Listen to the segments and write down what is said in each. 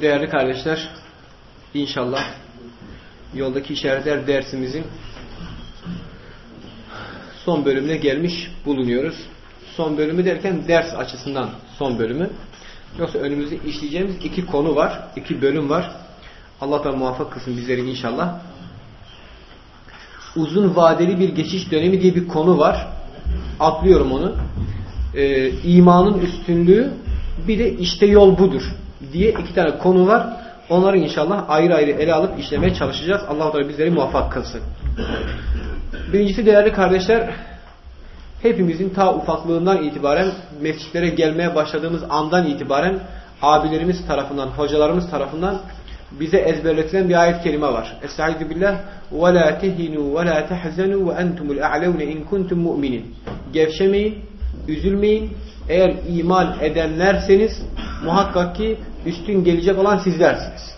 Değerli kardeşler, inşallah yoldaki işaretler dersimizin son bölümüne gelmiş bulunuyoruz. Son bölümü derken ders açısından son bölümü. Yoksa önümüzde işleyeceğimiz iki konu var, iki bölüm var. Allah da muvaffak kılsın bizleri inşallah. Uzun vadeli bir geçiş dönemi diye bir konu var. Atlıyorum onu. Ee, imanın üstünlüğü bir de işte yol budur diye iki tane konu var. Onları inşallah ayrı ayrı ele alıp işlemeye çalışacağız. Allah Teala bizleri muvaffak kılsın. Birincisi değerli kardeşler, hepimizin ta ufaklığından itibaren mescitlere gelmeye başladığımız andan itibaren abilerimiz tarafından, hocalarımız tarafından bize ezberletilen bir ayet kelime var. Estaizu billah ve la tehinu ve la tehzenu ve entumul a'levne in kuntum mu'minin. Gevşemeyin, üzülmeyin. Eğer iman edenlerseniz muhakkak ki üstün gelecek olan sizlersiniz.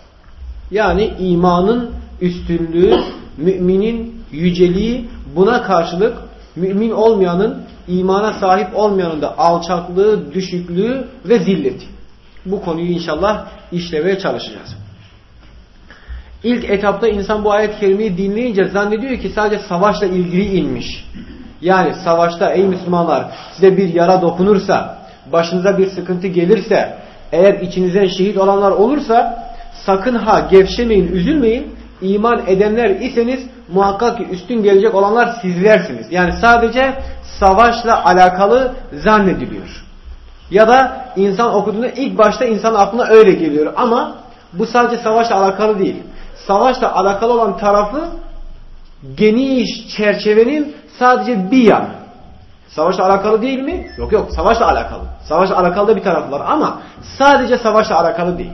Yani imanın üstünlüğü, müminin yüceliği buna karşılık mümin olmayanın, imana sahip olmayanın da alçaklığı, düşüklüğü ve zilleti. Bu konuyu inşallah işlemeye çalışacağız. İlk etapta insan bu ayet-i kerimeyi dinleyince zannediyor ki sadece savaşla ilgili inmiş. Yani savaşta ey Müslümanlar size bir yara dokunursa, başınıza bir sıkıntı gelirse, eğer içinizden şehit olanlar olursa sakın ha gevşemeyin, üzülmeyin. İman edenler iseniz muhakkak ki üstün gelecek olanlar sizlersiniz. Yani sadece savaşla alakalı zannediliyor. Ya da insan okuduğunda ilk başta insan aklına öyle geliyor ama bu sadece savaşla alakalı değil. Savaşla alakalı olan tarafı geniş çerçevenin sadece bir yanı. Savaşla alakalı değil mi? Yok yok savaşla alakalı. Savaşla alakalı da bir tarafı var ama sadece savaşla alakalı değil.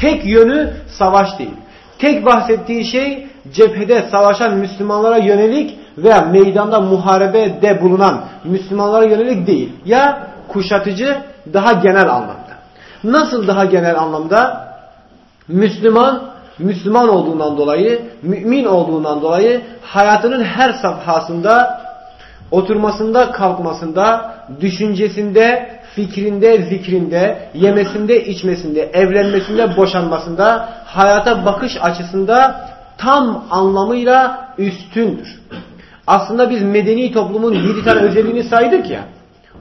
Tek yönü savaş değil. Tek bahsettiği şey cephede savaşan Müslümanlara yönelik veya meydanda muharebede bulunan Müslümanlara yönelik değil. Ya kuşatıcı daha genel anlamda. Nasıl daha genel anlamda? Müslüman, Müslüman olduğundan dolayı, mümin olduğundan dolayı hayatının her safhasında, oturmasında, kalkmasında, düşüncesinde, fikrinde, zikrinde, yemesinde, içmesinde, evlenmesinde, boşanmasında, hayata bakış açısında tam anlamıyla üstündür. Aslında biz medeni toplumun yedi tane özelliğini saydık ya.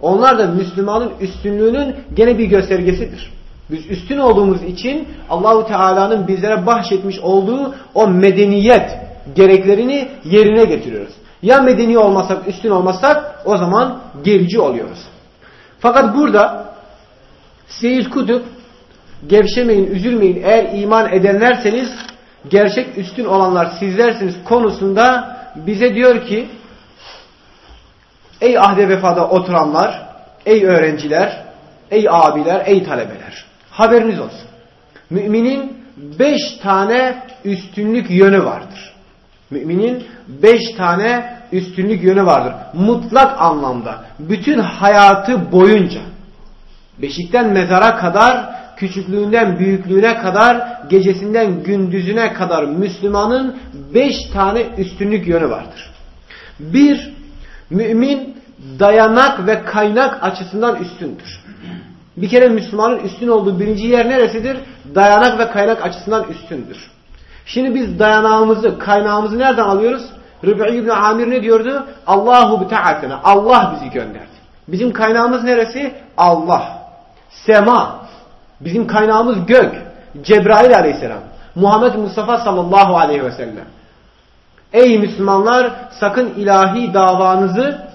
Onlar da Müslümanın üstünlüğünün gene bir göstergesidir. Biz üstün olduğumuz için Allahu Teala'nın bizlere bahşetmiş olduğu o medeniyet gereklerini yerine getiriyoruz. Ya medeni olmasak, üstün olmasak o zaman gerici oluyoruz. Fakat burada Seyyid Kutup gevşemeyin, üzülmeyin eğer iman edenlerseniz gerçek üstün olanlar sizlersiniz konusunda bize diyor ki ey ahde vefada oturanlar, ey öğrenciler, ey abiler, ey talebeler haberiniz olsun. Müminin beş tane üstünlük yönü vardır. Müminin beş tane üstünlük yönü vardır. Mutlak anlamda. Bütün hayatı boyunca. Beşikten mezara kadar, küçüklüğünden büyüklüğüne kadar, gecesinden gündüzüne kadar Müslümanın beş tane üstünlük yönü vardır. Bir, mümin dayanak ve kaynak açısından üstündür. Bir kere Müslümanın üstün olduğu birinci yer neresidir? Dayanak ve kaynak açısından üstündür. Şimdi biz dayanağımızı, kaynağımızı nereden alıyoruz? Rıb'i İbni Amir ne diyordu? Allahu bita'atena. Allah bizi gönderdi. Bizim kaynağımız neresi? Allah. Sema. Bizim kaynağımız gök. Cebrail aleyhisselam. Muhammed Mustafa sallallahu aleyhi ve sellem. Ey Müslümanlar sakın ilahi davanızı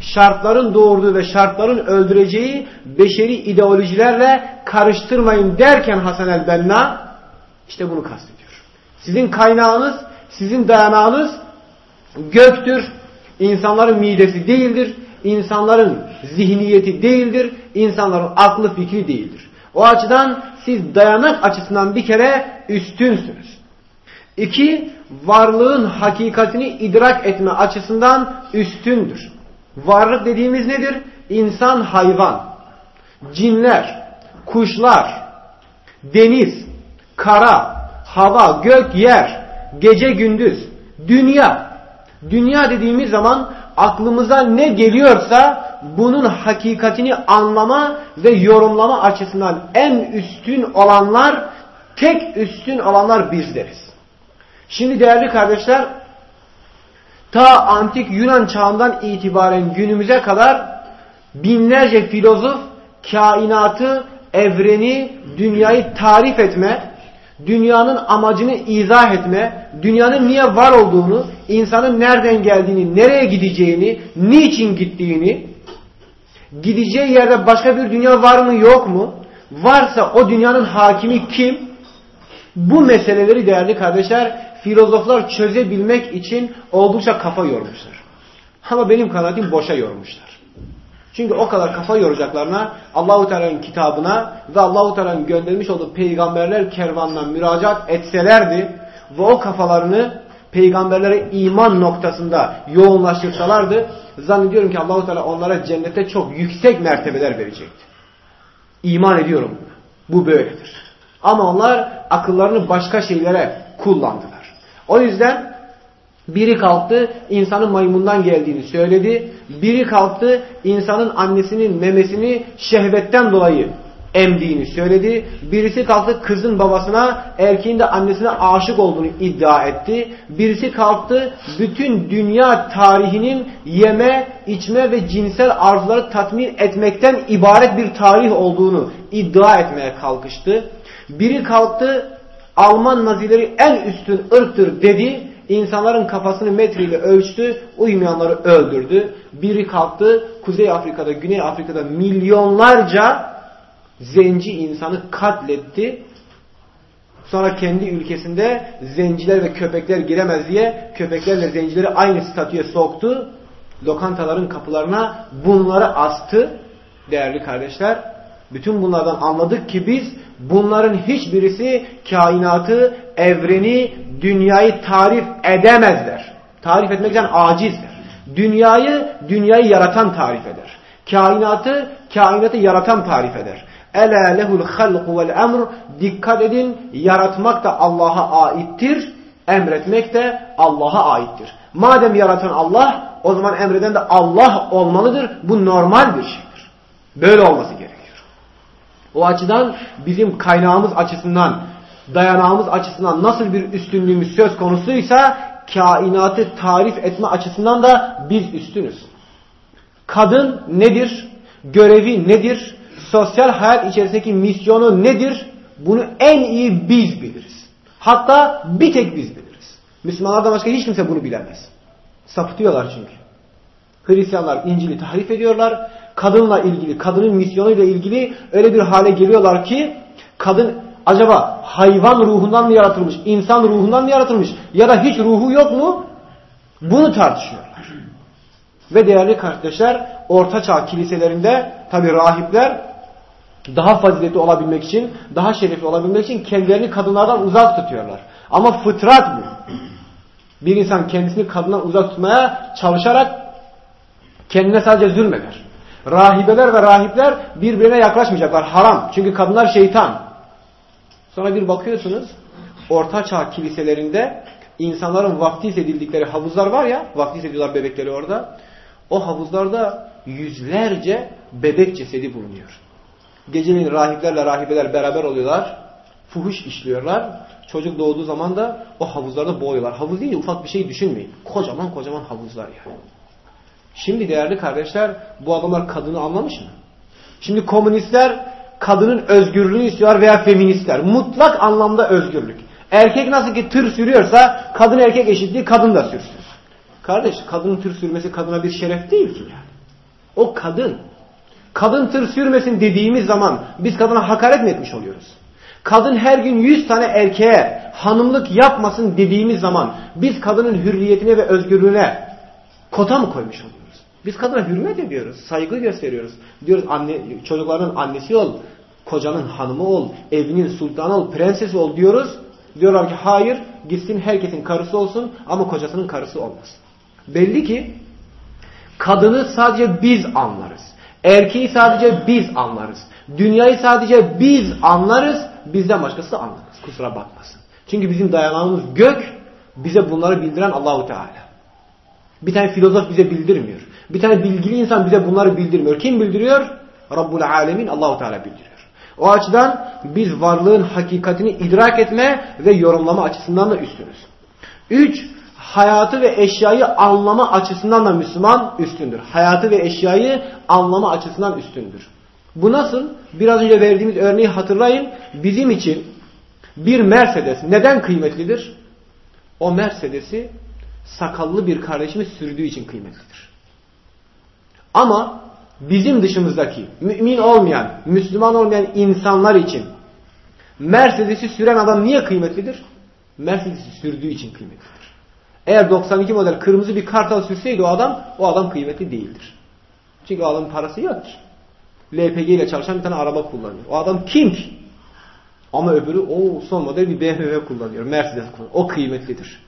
şartların doğurduğu ve şartların öldüreceği beşeri ideolojilerle karıştırmayın derken Hasan el-Benna işte bunu kastediyor. Sizin kaynağınız, sizin dayanağınız göktür. İnsanların midesi değildir. İnsanların zihniyeti değildir. İnsanların aklı fikri değildir. O açıdan siz dayanak açısından bir kere üstünsünüz. İki, varlığın hakikatini idrak etme açısından üstündür. Varlık dediğimiz nedir? İnsan, hayvan, cinler, kuşlar, deniz, kara, hava, gök, yer, gece, gündüz, dünya. Dünya dediğimiz zaman aklımıza ne geliyorsa bunun hakikatini anlama ve yorumlama açısından en üstün olanlar tek üstün alanlar bizleriz. Şimdi değerli kardeşler ta antik Yunan çağından itibaren günümüze kadar binlerce filozof kainatı, evreni, dünyayı tarif etme, dünyanın amacını izah etme, dünyanın niye var olduğunu, insanın nereden geldiğini, nereye gideceğini, niçin gittiğini, gideceği yerde başka bir dünya var mı yok mu, varsa o dünyanın hakimi kim, bu meseleleri değerli kardeşler filozoflar çözebilmek için oldukça kafa yormuşlar. Ama benim kanaatim boşa yormuşlar. Çünkü o kadar kafa yoracaklarına Allahu Teala'nın kitabına ve Allahu Teala'nın göndermiş olduğu peygamberler kervanına müracaat etselerdi ve o kafalarını peygamberlere iman noktasında yoğunlaştırsalardı zannediyorum ki Allahu Teala onlara cennete çok yüksek mertebeler verecekti. İman ediyorum. Bu böyledir. Ama onlar akıllarını başka şeylere kullandılar. O yüzden biri kalktı insanın maymundan geldiğini söyledi. Biri kalktı insanın annesinin memesini şehvetten dolayı emdiğini söyledi. Birisi kalktı kızın babasına erkeğin de annesine aşık olduğunu iddia etti. Birisi kalktı bütün dünya tarihinin yeme, içme ve cinsel arzuları tatmin etmekten ibaret bir tarih olduğunu iddia etmeye kalkıştı. Biri kalktı Alman nazileri en üstün ırktır dedi. İnsanların kafasını metreyle ölçtü, uymayanları öldürdü. Biri kalktı, Kuzey Afrika'da, Güney Afrika'da milyonlarca zenci insanı katletti. Sonra kendi ülkesinde zenciler ve köpekler giremez diye köpeklerle zencileri aynı statüye soktu. Lokantaların kapılarına bunları astı. Değerli kardeşler, bütün bunlardan anladık ki biz bunların hiçbirisi kainatı, evreni, dünyayı tarif edemezler. Tarif etmekten acizler. Dünyayı, dünyayı yaratan tarif eder. Kainatı, kainatı yaratan tarif eder. Ela lehul halqu vel emr. Dikkat edin, yaratmak da Allah'a aittir, emretmek de Allah'a aittir. Madem yaratan Allah, o zaman emreden de Allah olmalıdır. Bu normal bir şeydir. Böyle olması gerekiyor. O açıdan bizim kaynağımız açısından, dayanağımız açısından nasıl bir üstünlüğümüz söz konusuysa kainatı tarif etme açısından da biz üstünüz. Kadın nedir? Görevi nedir? Sosyal hayat içerisindeki misyonu nedir? Bunu en iyi biz biliriz. Hatta bir tek biz biliriz. Müslümanlardan başka hiç kimse bunu bilemez. Sapıtıyorlar çünkü. Hristiyanlar İncil'i tahrif ediyorlar kadınla ilgili, kadının misyonuyla ilgili öyle bir hale geliyorlar ki kadın acaba hayvan ruhundan mı yaratılmış, insan ruhundan mı yaratılmış ya da hiç ruhu yok mu? Bunu tartışıyorlar. Ve değerli kardeşler ortaçağ kiliselerinde tabi rahipler daha faziletli olabilmek için, daha şerefli olabilmek için kendilerini kadınlardan uzak tutuyorlar. Ama fıtrat bu. Bir insan kendisini kadından uzak tutmaya çalışarak kendine sadece zulmeder. Rahibeler ve rahipler birbirine yaklaşmayacaklar. Haram. Çünkü kadınlar şeytan. Sonra bir bakıyorsunuz Orta Çağ kiliselerinde insanların vaftiz edildikleri havuzlar var ya, vaftiz ediyorlar bebekleri orada. O havuzlarda yüzlerce bebek cesedi bulunuyor. Geceleyin rahiplerle rahibeler beraber oluyorlar. Fuhuş işliyorlar. Çocuk doğduğu zaman da o havuzlarda boğuyorlar. Havuz değil ufak bir şey düşünmeyin. Kocaman kocaman havuzlar yani. Şimdi değerli kardeşler bu adamlar kadını anlamış mı? Şimdi komünistler kadının özgürlüğünü istiyor veya feministler. Mutlak anlamda özgürlük. Erkek nasıl ki tır sürüyorsa kadın erkek eşitliği kadın da sürsün. Kardeş kadının tır sürmesi kadına bir şeref değil ki yani. O kadın. Kadın tır sürmesin dediğimiz zaman biz kadına hakaret mi etmiş oluyoruz? Kadın her gün yüz tane erkeğe hanımlık yapmasın dediğimiz zaman biz kadının hürriyetine ve özgürlüğüne kota mı koymuş oluyoruz? Biz kadına hürmet ediyoruz, saygı gösteriyoruz. Diyoruz anne, çocukların annesi ol, kocanın hanımı ol, evinin sultanı ol, prensesi ol diyoruz. Diyorlar ki hayır, gitsin herkesin karısı olsun ama kocasının karısı olmaz. Belli ki kadını sadece biz anlarız. Erkeği sadece biz anlarız. Dünyayı sadece biz anlarız. Bizden başkası anlamaz. Kusura bakmasın. Çünkü bizim dayanağımız gök. Bize bunları bildiren Allahu Teala. Bir tane filozof bize bildirmiyor. Bir tane bilgili insan bize bunları bildirmiyor. Kim bildiriyor? Rabbul Alemin Allahu Teala bildiriyor. O açıdan biz varlığın hakikatini idrak etme ve yorumlama açısından da üstünüz. Üç, hayatı ve eşyayı anlama açısından da Müslüman üstündür. Hayatı ve eşyayı anlama açısından üstündür. Bu nasıl? Biraz önce verdiğimiz örneği hatırlayın. Bizim için bir Mercedes neden kıymetlidir? O Mercedes'i sakallı bir kardeşimiz sürdüğü için kıymetlidir. Ama bizim dışımızdaki mümin olmayan, Müslüman olmayan insanlar için Mercedes'i süren adam niye kıymetlidir? Mercedes'i sürdüğü için kıymetlidir. Eğer 92 model kırmızı bir kartal sürseydi o adam, o adam kıymetli değildir. Çünkü o adamın parası yok ki. LPG ile çalışan bir tane araba kullanıyor. O adam kim ki? Ama öbürü o son model bir BMW kullanıyor. Mercedes kullanıyor. O kıymetlidir.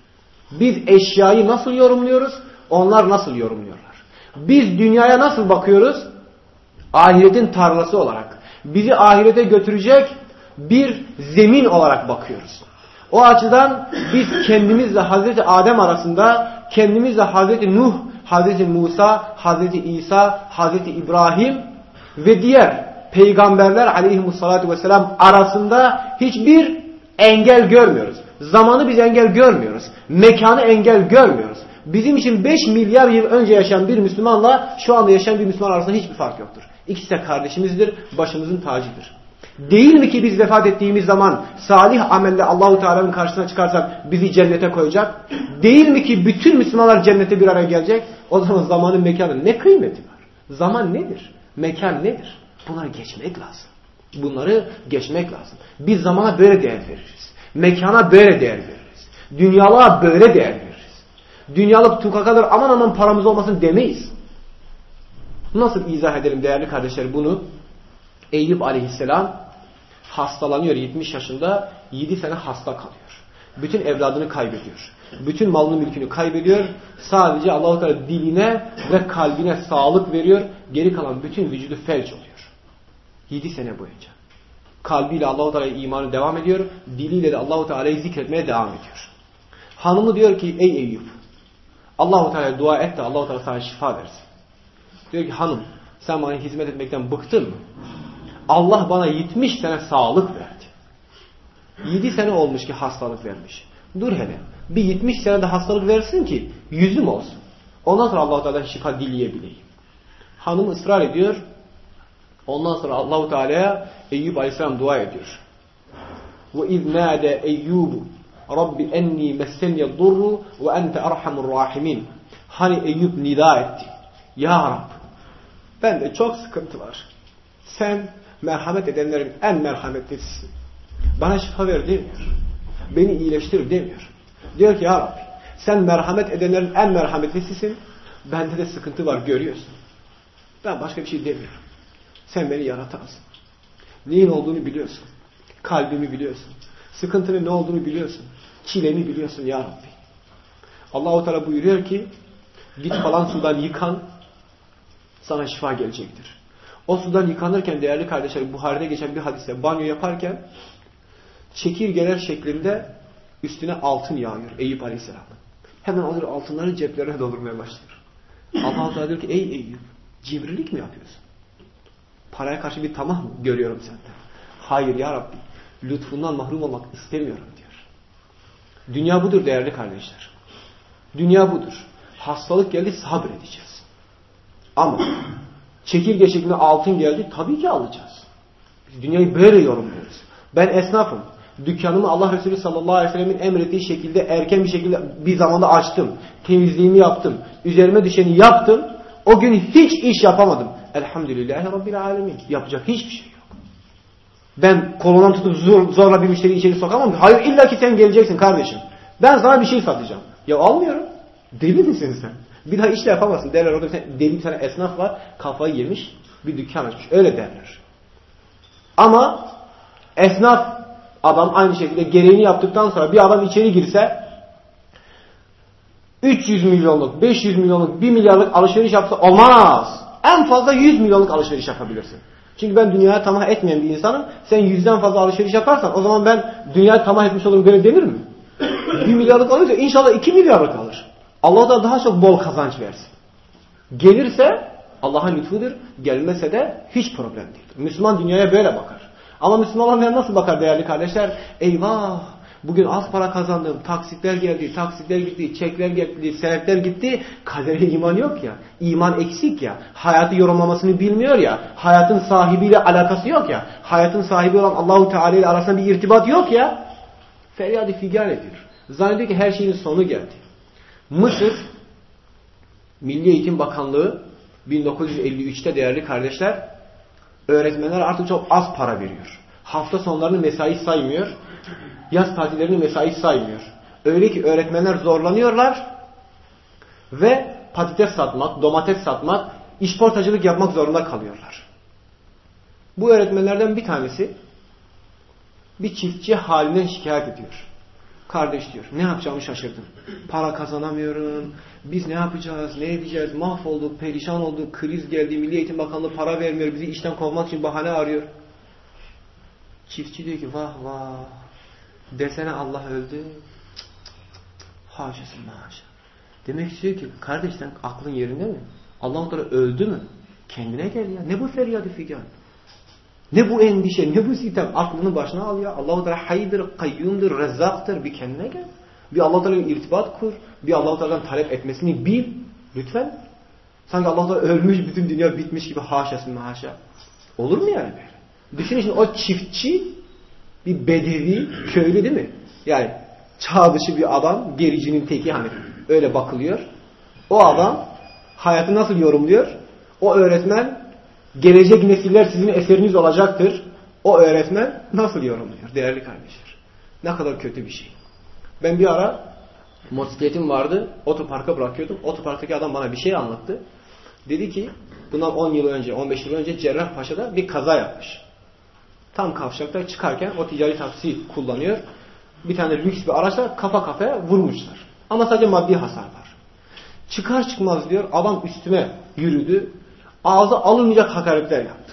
Biz eşyayı nasıl yorumluyoruz? Onlar nasıl yorumluyorlar? Biz dünyaya nasıl bakıyoruz? Ahiretin tarlası olarak. Bizi ahirete götürecek bir zemin olarak bakıyoruz. O açıdan biz kendimizle Hazreti Adem arasında kendimizle Hazreti Nuh, Hazreti Musa, Hazreti İsa, Hazreti İbrahim ve diğer peygamberler aleyhimussalatu vesselam arasında hiçbir engel görmüyoruz. Zamanı biz engel görmüyoruz. Mekanı engel görmüyoruz. Bizim için 5 milyar yıl önce yaşayan bir Müslümanla şu anda yaşayan bir Müslüman arasında hiçbir fark yoktur. İkisi de kardeşimizdir, başımızın tacıdır. Değil mi ki biz vefat ettiğimiz zaman salih amelle Allahu Teala'nın karşısına çıkarsak bizi cennete koyacak? Değil mi ki bütün Müslümanlar cennete bir araya gelecek? O zaman zamanın mekanın ne kıymeti var? Zaman nedir? Mekan nedir? Bunları geçmek lazım. Bunları geçmek lazım. Biz zamana böyle değer veririz. Mekana böyle değer veririz. Dünyalığa böyle değer veririz. Dünyalık tukakadır aman aman paramız olmasın demeyiz. Nasıl izah edelim değerli kardeşler bunu? Eyüp aleyhisselam hastalanıyor 70 yaşında 7 sene hasta kalıyor. Bütün evladını kaybediyor. Bütün malını mülkünü kaybediyor. Sadece Allah-u Teala diline ve kalbine sağlık veriyor. Geri kalan bütün vücudu felç oluyor. 7 sene boyunca. Kalbiyle Allah-u Teala imanı devam ediyor. Diliyle de Allah-u Teala'yı zikretmeye devam ediyor. Hanımı diyor ki ey Eyüp Allah-u Teala dua et de Allah-u Teala sana şifa versin. Diyor ki hanım sen bana hizmet etmekten bıktın mı? Allah bana 70 sene sağlık verdi. 7 sene olmuş ki hastalık vermiş. Dur hele. Bir 70 senede hastalık versin ki yüzüm olsun. Ondan sonra Allah Teala şifa dileyebileyim. Hanım ısrar ediyor. Ondan sonra Allahu Teala'ya Eyüp Aleyhisselam dua ediyor. Ve iz nâde Eyyubu Rabbi enni messeniye durru ve ente erhamur rahimin. Hani Eyüp nida etti. Ya Rab bende çok sıkıntı var. Sen merhamet edenlerin en merhametlisisin. Bana şifa ver demiyor. Beni iyileştir demiyor. Diyor ki ya Rabbi sen merhamet edenlerin en merhametlisisin. Bende de sıkıntı var görüyorsun. Ben başka bir şey demiyorum. Sen beni yaratansın. Neyin olduğunu biliyorsun. Kalbimi biliyorsun. Sıkıntının ne olduğunu biliyorsun. Çilemi biliyorsun ya Rabbi. Allah-u Teala buyuruyor ki git falan sudan yıkan sana şifa gelecektir. O sudan yıkanırken değerli kardeşler Buhari'de geçen bir hadiste banyo yaparken çekirgeler şeklinde üstüne altın yağıyor Eyüp Aleyhisselam. Hemen alır altınları ceplerine doldurmaya başlıyor. Allah Teala diyor ki ey Eyüp cimrilik mi yapıyorsun? Paraya karşı bir tamah mı görüyorum senden? Hayır ya Rabbi lütfundan mahrum olmak istemiyorum. Dünya budur değerli kardeşler. Dünya budur. Hastalık geldi sabredeceğiz. Ama çekirge şeklinde altın geldi tabii ki alacağız. Biz dünyayı böyle yorumluyoruz. Ben esnafım. Dükkanımı Allah Resulü sallallahu aleyhi ve sellemin emrettiği şekilde erken bir şekilde bir zamanda açtım. Temizliğimi yaptım. Üzerime düşeni yaptım. O gün hiç iş yapamadım. Elhamdülillahi Rabbil Alemin. Yapacak hiçbir şey yok. Ben kolundan tutup zor, zorla bir müşteriyi içeri sokamam. Hayır illa ki sen geleceksin kardeşim. Ben sana bir şey satacağım. Ya almıyorum. Deli misin sen? Bir daha işle yapamazsın. Derler orada bir tane, deli bir tane esnaf var. Kafayı yemiş. Bir dükkan açmış. Öyle derler. Ama esnaf adam aynı şekilde gereğini yaptıktan sonra bir adam içeri girse 300 milyonluk, 500 milyonluk, 1 milyarlık alışveriş yapsa olmaz. En fazla 100 milyonluk alışveriş yapabilirsin. Çünkü ben dünyaya tamah etmeyen bir insanım. Sen yüzden fazla alışveriş yaparsan o zaman ben dünyaya tamah etmiş olurum böyle denir mi? 1 milyarlık alırsa inşallah 2 milyarlık alır. Allah da daha çok bol kazanç versin. Gelirse Allah'ın lütfudur. Gelmese de hiç problem değil. Müslüman dünyaya böyle bakar. Ama Müslüman olmayan nasıl bakar değerli kardeşler? Eyvah! Bugün az para kazandım, taksitler geldi, taksitler gitti, çekler geldi, senetler gitti. Kadere iman yok ya. İman eksik ya. Hayatı yorumlamasını bilmiyor ya. Hayatın sahibiyle alakası yok ya. Hayatın sahibi olan Allahu Teala ile arasında bir irtibat yok ya. Feryadı figan ediyor. Zannediyor ki her şeyin sonu geldi. Mısır Milli Eğitim Bakanlığı 1953'te değerli kardeşler öğretmenler artık çok az para veriyor. Hafta sonlarını mesai saymıyor. Yaz tatillerini mesai saymıyor. Öyle ki öğretmenler zorlanıyorlar ve patates satmak, domates satmak, işportacılık yapmak zorunda kalıyorlar. Bu öğretmenlerden bir tanesi bir çiftçi halinden şikayet ediyor. Kardeş diyor ne yapacağımı şaşırdım. Para kazanamıyorum. Biz ne yapacağız? Ne edeceğiz? Mahvolduk, perişan olduk. Kriz geldi. Milli Eğitim Bakanlığı para vermiyor. Bizi işten kovmak için bahane arıyor. Çiftçi diyor ki vah vah. Desene Allah öldü. Haşası haşa. Demek istiyor ki kardeş sen aklın yerinde mi? Allah Teala öldü mü? Kendine gel ya. Ne bu feryadı figan? Ne bu endişe, ne bu sitem aklını başına al ya. Allah-u Teala haydır, kayyumdur, rezzaktır. Bir kendine gel. Bir Allah-u Teala'ya irtibat kur. Bir Allah-u Teala'dan talep etmesini bil. Lütfen. Sanki Allah-u Teala ölmüş, bütün dünya bitmiş gibi haşasın haşa. Olur mu yani böyle? Düşünün şimdi o çiftçi bir bedevi, köylü değil mi? Yani çağ dışı bir adam, gericinin teki hani öyle bakılıyor. O adam hayatı nasıl yorumluyor? O öğretmen gelecek nesiller sizin eseriniz olacaktır. O öğretmen nasıl yorumluyor değerli kardeşler? Ne kadar kötü bir şey. Ben bir ara motosikletim vardı. Otoparka bırakıyordum. Otoparktaki adam bana bir şey anlattı. Dedi ki bundan 10 yıl önce, 15 yıl önce Cerrahpaşa'da bir kaza yapmış. Tam kavşakta çıkarken o ticari taksi kullanıyor. Bir tane lüks bir araçla kafa kafaya vurmuşlar. Ama sadece maddi hasar var. Çıkar çıkmaz diyor adam üstüme yürüdü. Ağzı alınmayacak hakaretler yaptı.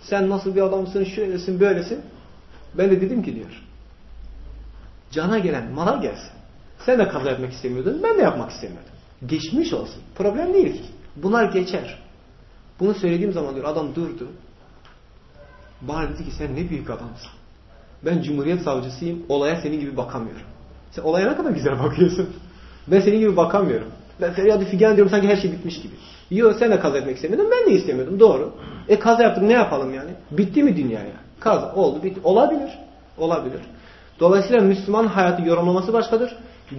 Sen nasıl bir adamsın, şöylesin, böylesin. Ben de dedim ki diyor. Cana gelen mala gelsin. Sen de kaza yapmak istemiyordun, ben de yapmak istemiyordum. Geçmiş olsun. Problem değil ki. Bunlar geçer. Bunu söylediğim zaman diyor adam durdu. Bana dedi ki sen ne büyük adamsın. Ben Cumhuriyet Savcısıyım. Olaya senin gibi bakamıyorum. Sen olaya ne kadar güzel bakıyorsun. Ben senin gibi bakamıyorum. Ben feryadı figan diyorum sanki her şey bitmiş gibi. Yok sen de kaza etmek istemiyordun. Ben de istemiyordum. Doğru. E kaza yaptık ne yapalım yani? Bitti mi dünya ya? Kaza oldu bitti. Olabilir. Olabilir. Dolayısıyla Müslüman hayatı yorumlaması başkadır.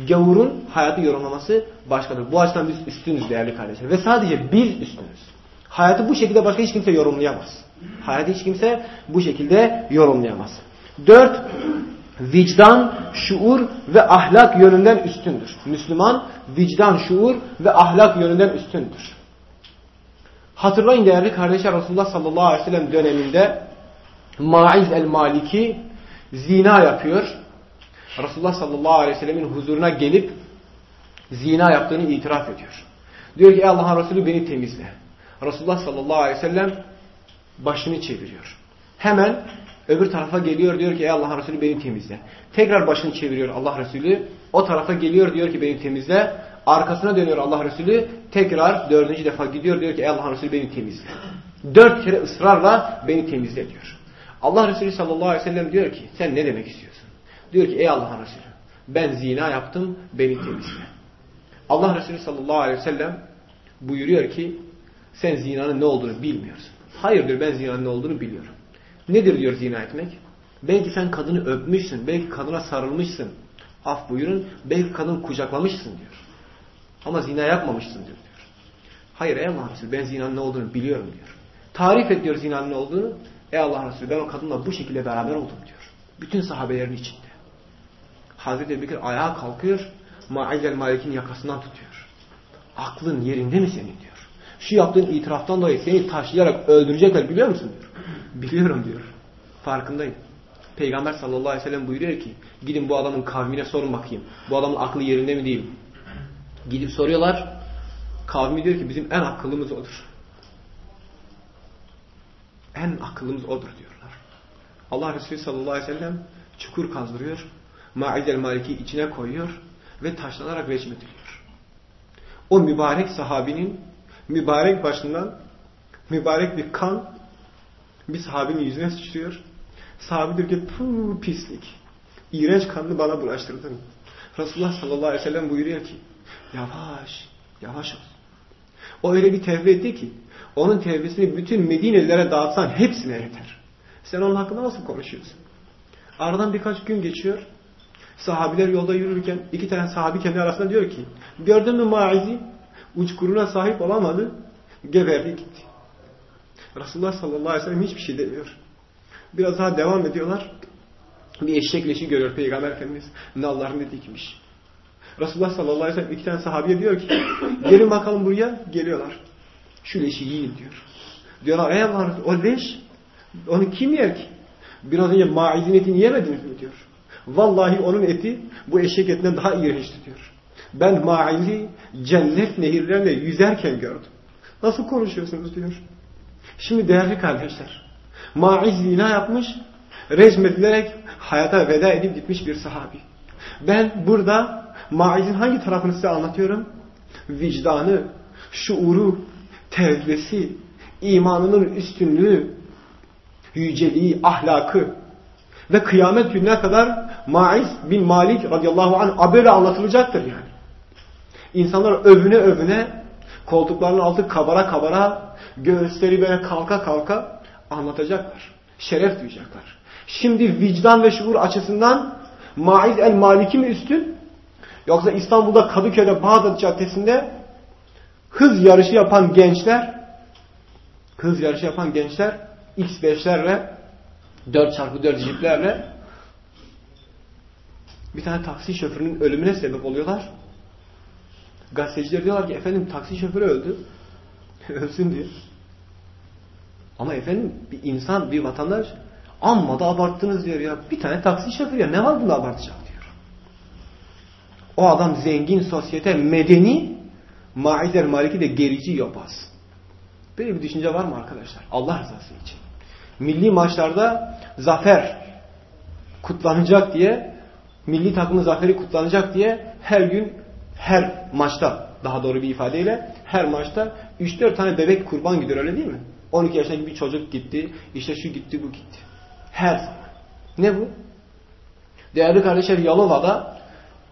Gavurun hayatı yorumlaması başkadır. Bu açıdan biz üstünüz değerli kardeşler. Ve sadece biz üstünüz. Hayatı bu şekilde başka hiç kimse yorumlayamaz. Hayatı hiç kimse bu şekilde yorumlayamaz. Dört, vicdan, şuur ve ahlak yönünden üstündür. Müslüman vicdan, şuur ve ahlak yönünden üstündür. Hatırlayın değerli kardeşler Resulullah sallallahu aleyhi ve sellem döneminde Maiz el-Maliki zina yapıyor. Resulullah sallallahu aleyhi ve sellemin huzuruna gelip zina yaptığını itiraf ediyor. Diyor ki ey Allah'ın Resulü beni temizle. Resulullah sallallahu aleyhi ve sellem başını çeviriyor. Hemen öbür tarafa geliyor diyor ki ey Allah'ın Resulü beni temizle. Tekrar başını çeviriyor Allah Resulü. O tarafa geliyor diyor ki beni temizle. Arkasına dönüyor Allah Resulü. Tekrar dördüncü defa gidiyor diyor ki ey Allah'ın Resulü beni temizle. Dört kere ısrarla beni temizle diyor. Allah Resulü sallallahu aleyhi ve sellem diyor ki sen ne demek istiyorsun? Diyor ki ey Allah'ın Resulü ben zina yaptım beni temizle. Allah Resulü sallallahu aleyhi ve sellem buyuruyor ki sen zinanın ne olduğunu bilmiyorsun. Hayır diyor ben zinanın ne olduğunu biliyorum. Nedir diyor zina etmek? Belki sen kadını öpmüşsün, belki kadına sarılmışsın. Af buyurun, belki kadını kucaklamışsın diyor. Ama zina yapmamışsın diyor. Hayır ey Allah Resulü ben zinanın ne olduğunu biliyorum diyor. Tarif et diyor zinanın ne olduğunu. Ey Allah Resulü ben o kadınla bu şekilde beraber oldum diyor. Bütün sahabelerin içinde. Hazreti Ebubekir ayağa kalkıyor. Ma'il Malik'in yakasından tutuyor. Aklın yerinde mi senin diyor. Şu yaptığın itiraftan dolayı seni taşlayarak öldürecekler biliyor musun diyor. Biliyorum diyor. Farkındayım. Peygamber sallallahu aleyhi ve sellem buyuruyor ki gidin bu adamın kavmine sorun bakayım. Bu adamın aklı yerinde mi değil mi? Gidip soruyorlar. Kavmi diyor ki bizim en akıllımız odur. En akıllımız odur diyorlar. Allah Resulü sallallahu aleyhi ve sellem çukur kazdırıyor. Maiz el-Maliki içine koyuyor ve taşlanarak recmediliyor. O mübarek sahabinin mübarek başından mübarek bir kan bir sahabinin yüzüne sıçrıyor Sahabi diyor ki pislik. İğrenç kanını bana bulaştırdın. Resulullah sallallahu aleyhi ve sellem buyuruyor ki yavaş, yavaş ol. O öyle bir tevbe etti ki onun tevbesini bütün Medinelilere dağıtsan hepsine yeter. Sen onun hakkında nasıl konuşuyorsun? Aradan birkaç gün geçiyor. Sahabiler yolda yürürken iki tane sahabi kendi arasında diyor ki gördün mü Maiz'i? Uçkuruna sahip olamadı. Geberdi gitti. Resulullah sallallahu aleyhi ve sellem hiçbir şey demiyor. Biraz daha devam ediyorlar. Bir eşek leşi görüyor Peygamber Efendimiz. Nallar ne dikmiş. Resulullah sallallahu aleyhi ve sellem iki tane sahabiye diyor ki gelin bakalım buraya. Geliyorlar. Şu leşi yiyin diyor. Diyorlar ey Allah o leş onu kim yer ki? Biraz önce maizin etini yemediniz mi diyor. Vallahi onun eti bu eşek etinden daha iğrençti diyor. Ben maizi cennet nehirlerine yüzerken gördüm. Nasıl konuşuyorsunuz diyor. Şimdi değerli kardeşler. Maiz zina yapmış, resmedilerek hayata veda edip gitmiş bir sahabi. Ben burada Maiz'in hangi tarafını size anlatıyorum? Vicdanı, şuuru, tevbesi, imanının üstünlüğü, yüceliği, ahlakı ve kıyamet gününe kadar Maiz bin Malik radıyallahu anh böyle anlatılacaktır yani. İnsanlar övüne övüne koltuklarının altı kabara kabara göğüsleri böyle kalka kalka anlatacaklar. Şeref duyacaklar. Şimdi vicdan ve şuur açısından Maiz el Maliki mi üstün? Yoksa İstanbul'da Kadıköy'de Bağdat Caddesi'nde hız yarışı yapan gençler hız yarışı yapan gençler X5'lerle 4x4 jiplerle bir tane taksi şoförünün ölümüne sebep oluyorlar. Gazeteciler diyorlar ki efendim taksi şoförü öldü. Ölsün diyor. Ama efendim bir insan, bir vatandaş amma da abarttınız diyor ya. Bir tane taksi şoförü ya ne var bunda abartacak diyor. O adam zengin, sosyete, medeni, maizer maliki de gerici yobaz. Böyle bir düşünce var mı arkadaşlar? Allah rızası için. Milli maçlarda zafer kutlanacak diye, milli takımın zaferi kutlanacak diye her gün, her maçta daha doğru bir ifadeyle her maçta 3-4 tane bebek kurban gidiyor öyle değil mi? 12 yaşındaki bir çocuk gitti, işte şu gitti, bu gitti. Her zaman. Ne bu? Değerli kardeşler Yalova'da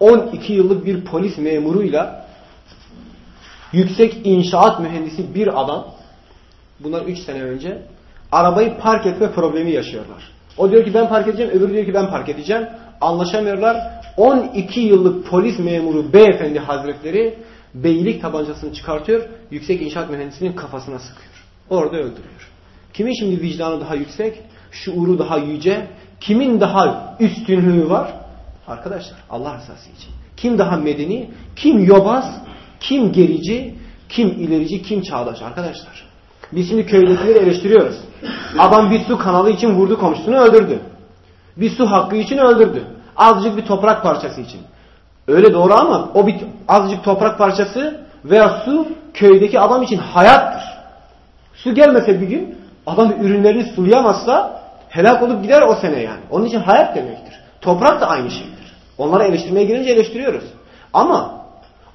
12 yıllık bir polis memuruyla yüksek inşaat mühendisi bir adam bunlar 3 sene önce arabayı park etme problemi yaşıyorlar. O diyor ki ben park edeceğim, öbürü diyor ki ben park edeceğim. Anlaşamıyorlar. 12 yıllık polis memuru beyefendi hazretleri beylik tabancasını çıkartıyor, yüksek inşaat mühendisinin kafasına sıkıyor. Orada öldürüyor. Kimin şimdi vicdanı daha yüksek, şuuru daha yüce, kimin daha üstünlüğü var? Arkadaşlar Allah rızası için. Kim daha medeni, kim yobaz, kim gerici, kim ilerici, kim çağdaş arkadaşlar. Biz şimdi köydekileri eleştiriyoruz. Adam bir su kanalı için vurdu komşusunu öldürdü. Bir su hakkı için öldürdü. Azıcık bir toprak parçası için. Öyle doğru ama o bir azıcık toprak parçası veya su köydeki adam için hayattır. Su gelmese bir gün adam ürünlerini sulayamazsa helak olup gider o sene yani. Onun için hayat demektir. Toprak da aynı şeydir. Onları eleştirmeye girince eleştiriyoruz. Ama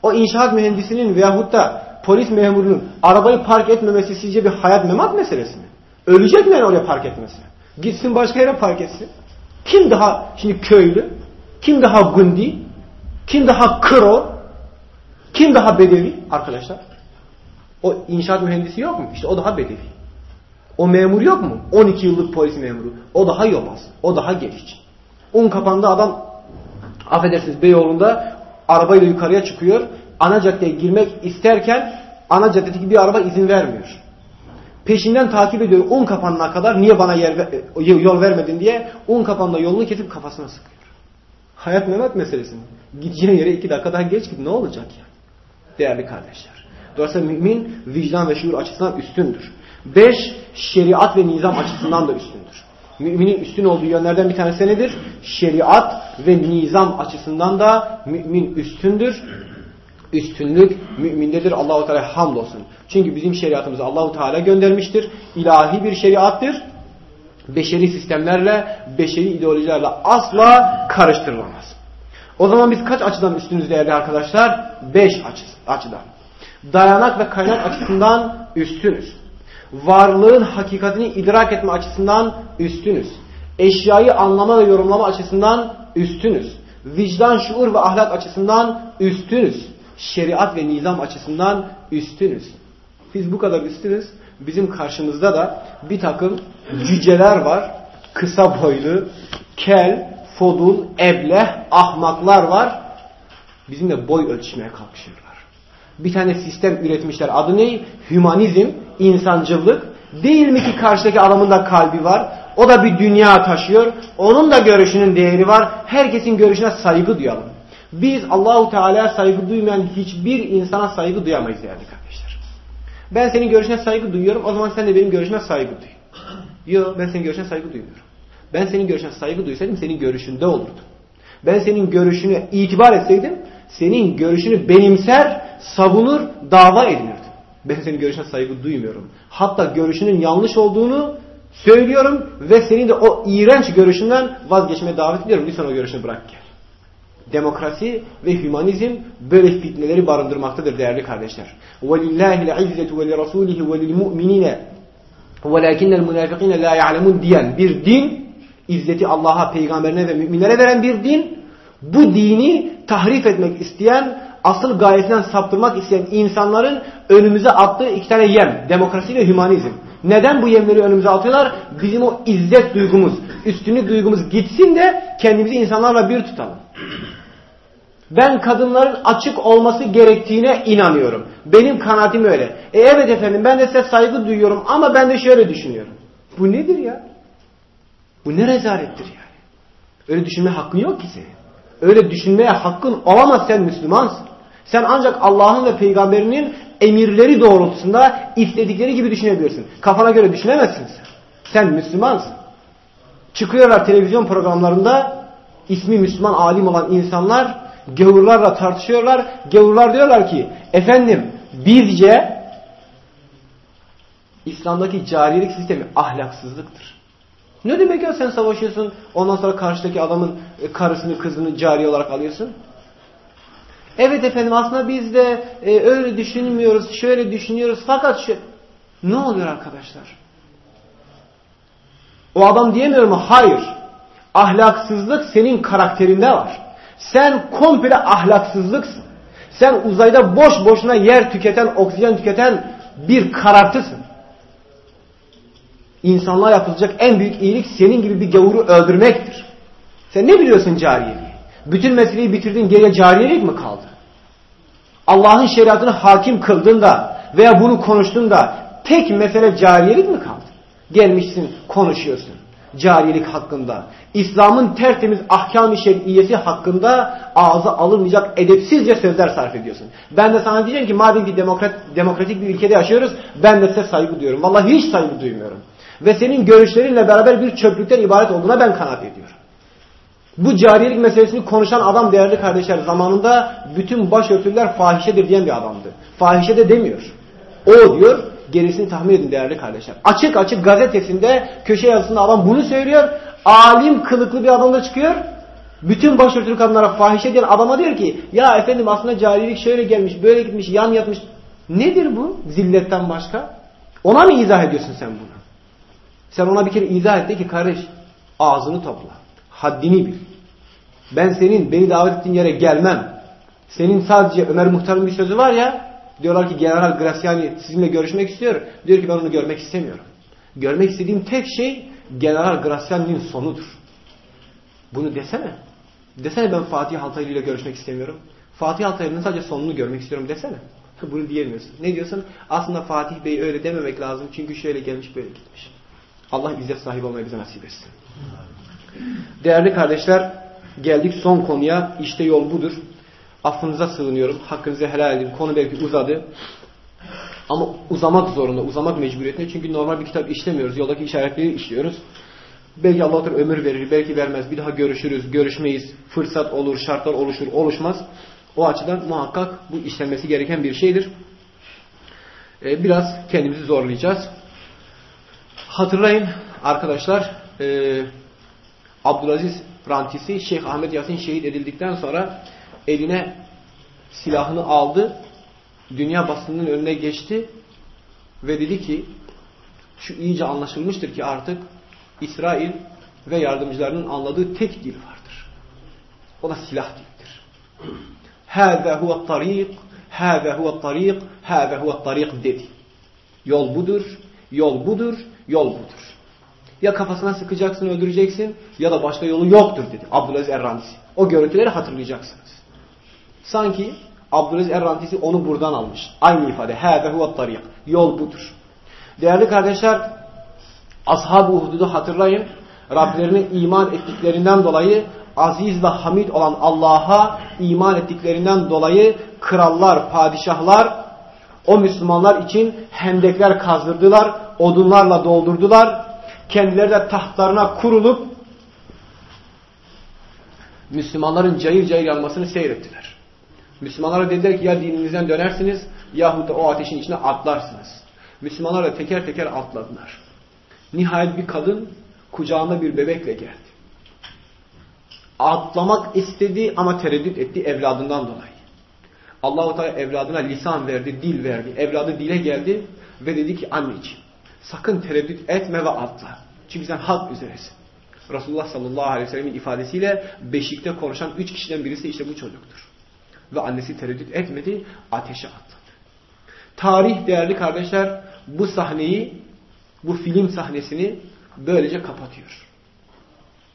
o inşaat mühendisinin veyahut da polis memurunun arabayı park etmemesi sizce bir hayat memat meselesi mi? Ölecek mi yani oraya park etmesi? Gitsin başka yere park etsin. Kim daha şimdi köylü? Kim daha gundi? Kim daha kro? Kim daha bedevi arkadaşlar? O inşaat mühendisi yok mu? İşte o daha bedevi. O memur yok mu? 12 yıllık polis memuru. O daha yobaz. O daha geliş. Un kapandı adam affedersiniz Beyoğlu'nda arabayla yukarıya çıkıyor. Ana caddeye girmek isterken ana caddedeki bir araba izin vermiyor. Peşinden takip ediyor un kapanına kadar niye bana yer, yol vermedin diye un kapanına yolunu kesip kafasına sıkıyor. Hayat memat meselesi mi? Gideceğin yere iki dakika daha geç git ne olacak yani? Değerli kardeşler. Dolayısıyla mümin vicdan ve şuur açısından üstündür. Beş, şeriat ve nizam açısından da üstündür. Müminin üstün olduğu yönlerden bir tanesi nedir? Şeriat ve nizam açısından da mümin üstündür. Üstünlük mümindedir. Allahu Teala hamdolsun. Çünkü bizim şeriatımızı Allahu Teala göndermiştir. İlahi bir şeriattır. Beşeri sistemlerle, beşeri ideolojilerle asla karıştırılamaz. O zaman biz kaç açıdan üstünüz değerli arkadaşlar? Beş açıdan. Dayanak ve kaynak açısından üstünüz. Varlığın hakikatini idrak etme açısından üstünüz. Eşyayı anlama ve yorumlama açısından üstünüz. Vicdan, şuur ve ahlak açısından üstünüz. Şeriat ve nizam açısından üstünüz. Biz bu kadar üstünüz. Bizim karşımızda da bir takım cüceler var. Kısa boylu, kel, fodul, ebleh, ahmaklar var. Bizimle boy ölçmeye kalkışıyorlar. Bir tane sistem üretmişler. Adı ne? Hümanizm, insancılık. Değil mi ki karşıdaki adamın da kalbi var? O da bir dünya taşıyor. Onun da görüşünün değeri var. Herkesin görüşüne saygı duyalım. Biz Allahu Teala'ya saygı duymayan hiçbir insana saygı duyamayız değerli kardeşler. Ben senin görüşüne saygı duyuyorum. O zaman sen de benim görüşüme saygı duy. Yok ben senin görüşüne saygı duymuyorum. Ben senin görüşüne saygı duysaydım senin görüşünde olurdu. Ben senin görüşünü itibar etseydim senin görüşünü benimser, savunur, dava edinirdim. Ben senin görüşüne saygı duymuyorum. Hatta görüşünün yanlış olduğunu söylüyorum ve senin de o iğrenç görüşünden vazgeçmeye davet ediyorum. Lütfen o görüşünü bırak gel Demokrasi ve hümanizm böyle fitneleri barındırmaktadır değerli kardeşler. وَلِلَّهِ الْعِزَّةُ وَلِرَسُولِهِ وَلِلْمُؤْمِنِينَ وَلَكِنَّ الْمُنَافِقِينَ لَا يَعْلَمُونَ diyen bir din, izzeti Allah'a, peygamberine ve müminlere veren bir din, bu dini tahrif etmek isteyen, asıl gayesinden saptırmak isteyen insanların önümüze attığı iki tane yem, demokrasi ve hümanizm. Neden bu yemleri önümüze atıyorlar? Bizim o izzet duygumuz, üstünlük duygumuz gitsin de kendimizi insanlarla bir tutalım. Ben kadınların açık olması gerektiğine inanıyorum. Benim kanaatim öyle. E evet efendim ben de size saygı duyuyorum ama ben de şöyle düşünüyorum. Bu nedir ya? Bu ne rezalettir yani? Öyle düşünme hakkın yok ki senin. Öyle düşünmeye hakkın olamaz sen Müslümansın. Sen ancak Allah'ın ve peygamberinin emirleri doğrultusunda istedikleri gibi düşünebilirsin. Kafana göre düşünemezsin sen. Sen Müslümansın. Çıkıyorlar televizyon programlarında ismi Müslüman alim olan insanlar gavurlarla tartışıyorlar. Gavurlar diyorlar ki efendim bizce İslam'daki carilik sistemi ahlaksızlıktır. Ne demek ya sen savaşıyorsun ondan sonra karşıdaki adamın e, karısını kızını cari olarak alıyorsun? Evet efendim aslında biz de e, öyle düşünmüyoruz, şöyle düşünüyoruz fakat şu... Ne oluyor arkadaşlar? O adam diyemiyor mu? Hayır. Ahlaksızlık senin karakterinde var. Sen komple ahlaksızlıksın. Sen uzayda boş boşuna yer tüketen, oksijen tüketen bir karartısın. İnsanlığa yapılacak en büyük iyilik senin gibi bir gavuru öldürmektir. Sen ne biliyorsun cariyeliği? Bütün meseleyi bitirdin geriye cariyelik mi kaldı? Allah'ın şeriatını hakim kıldığında veya bunu konuştuğunda tek mesele cariyelik mi kaldı? Gelmişsin konuşuyorsun cariyelik hakkında. İslam'ın tertemiz ahkam-ı şer'iyesi hakkında ağza alınmayacak edepsizce sözler sarf ediyorsun. Ben de sana diyeceğim ki madem ki demokrat, demokratik bir ülkede yaşıyoruz ben de size saygı duyuyorum. Vallahi hiç saygı duymuyorum. Ve senin görüşlerinle beraber bir çöplükten ibaret olduğuna ben kanaat ediyorum. Bu cariyelik meselesini konuşan adam değerli kardeşler zamanında bütün başörtüler fahişedir diyen bir adamdı. Fahişe de demiyor. O diyor gerisini tahmin edin değerli kardeşler. Açık açık gazetesinde köşe yazısında adam bunu söylüyor. Alim kılıklı bir adam da çıkıyor. Bütün başörtülü kadınlara fahişe diyen adama diyor ki ya efendim aslında carilik şöyle gelmiş böyle gitmiş yan yatmış. Nedir bu zilletten başka? Ona mı izah ediyorsun sen bunu? Sen ona bir kere izah et de ki kardeş ağzını topla. Haddini bil. Ben senin beni davet ettiğin yere gelmem. Senin sadece Ömer Muhtar'ın bir sözü var ya diyorlar ki General Graciani sizinle görüşmek istiyor. Diyor ki ben onu görmek istemiyorum. Görmek istediğim tek şey General Graciani'nin sonudur. Bunu desene. Desene ben Fatih Altaylı ile görüşmek istemiyorum. Fatih Altaylı'nın sadece sonunu görmek istiyorum desene. Bunu diyemiyorsun. Ne diyorsun? Aslında Fatih Bey öyle dememek lazım. Çünkü şöyle gelmiş böyle gitmiş. Allah izzet sahibi olmayı bize nasip etsin. Değerli kardeşler geldik son konuya. İşte yol budur. Affınıza sığınıyorum. Hakkınızı helal edin. Konu belki uzadı. Ama uzamak zorunda, uzamak mecburiyetinde. Çünkü normal bir kitap işlemiyoruz. Yoldaki işaretleri işliyoruz. Belki Allah ömür verir, belki vermez. Bir daha görüşürüz, görüşmeyiz. Fırsat olur, şartlar oluşur, oluşmaz. O açıdan muhakkak bu işlenmesi gereken bir şeydir. Ee, biraz kendimizi zorlayacağız. Hatırlayın arkadaşlar, e, Abdülaziz Rantisi Şeyh Ahmet Yasin şehit edildikten sonra eline silahını aldı, dünya basınının önüne geçti ve dedi ki şu iyice anlaşılmıştır ki artık İsrail ve yardımcılarının anladığı tek dil vardır. O da silah dildir. Hâzâ huve tarik, hâzâ huve tarik, hâzâ huve tarik dedi. Yol budur, yol budur, yol budur. Ya kafasına sıkacaksın, öldüreceksin ya da başka yolu yoktur dedi Abdülaziz Errantisi. O görüntüleri hatırlayacaksınız. Sanki Abdülaziz Errantisi onu buradan almış. Aynı ifade. Hâbe huve tarik. Yol budur. Değerli kardeşler, Ashab-ı Uhud'u hatırlayın. Rablerine iman ettiklerinden dolayı aziz ve hamid olan Allah'a iman ettiklerinden dolayı krallar, padişahlar o Müslümanlar için hendekler kazdırdılar, odunlarla doldurdular. Kendileri de tahtlarına kurulup Müslümanların cayır cayır yanmasını seyrettiler. Müslümanlara dediler ki ya dininizden dönersiniz yahut da o ateşin içine atlarsınız. Müslümanlar da teker teker atladılar. Nihayet bir kadın kucağında bir bebekle geldi. Atlamak istedi ama tereddüt etti evladından dolayı. Allahu Teala evladına lisan verdi, dil verdi. Evladı dile geldi ve dedi ki anneciğim sakın tereddüt etme ve atla. Çünkü sen hak üzeresin. Resulullah sallallahu aleyhi ve sellemin ifadesiyle beşikte konuşan üç kişiden birisi işte bu çocuktur. Ve annesi tereddüt etmedi, ateşe atladı. Tarih değerli kardeşler bu sahneyi, bu film sahnesini böylece kapatıyor.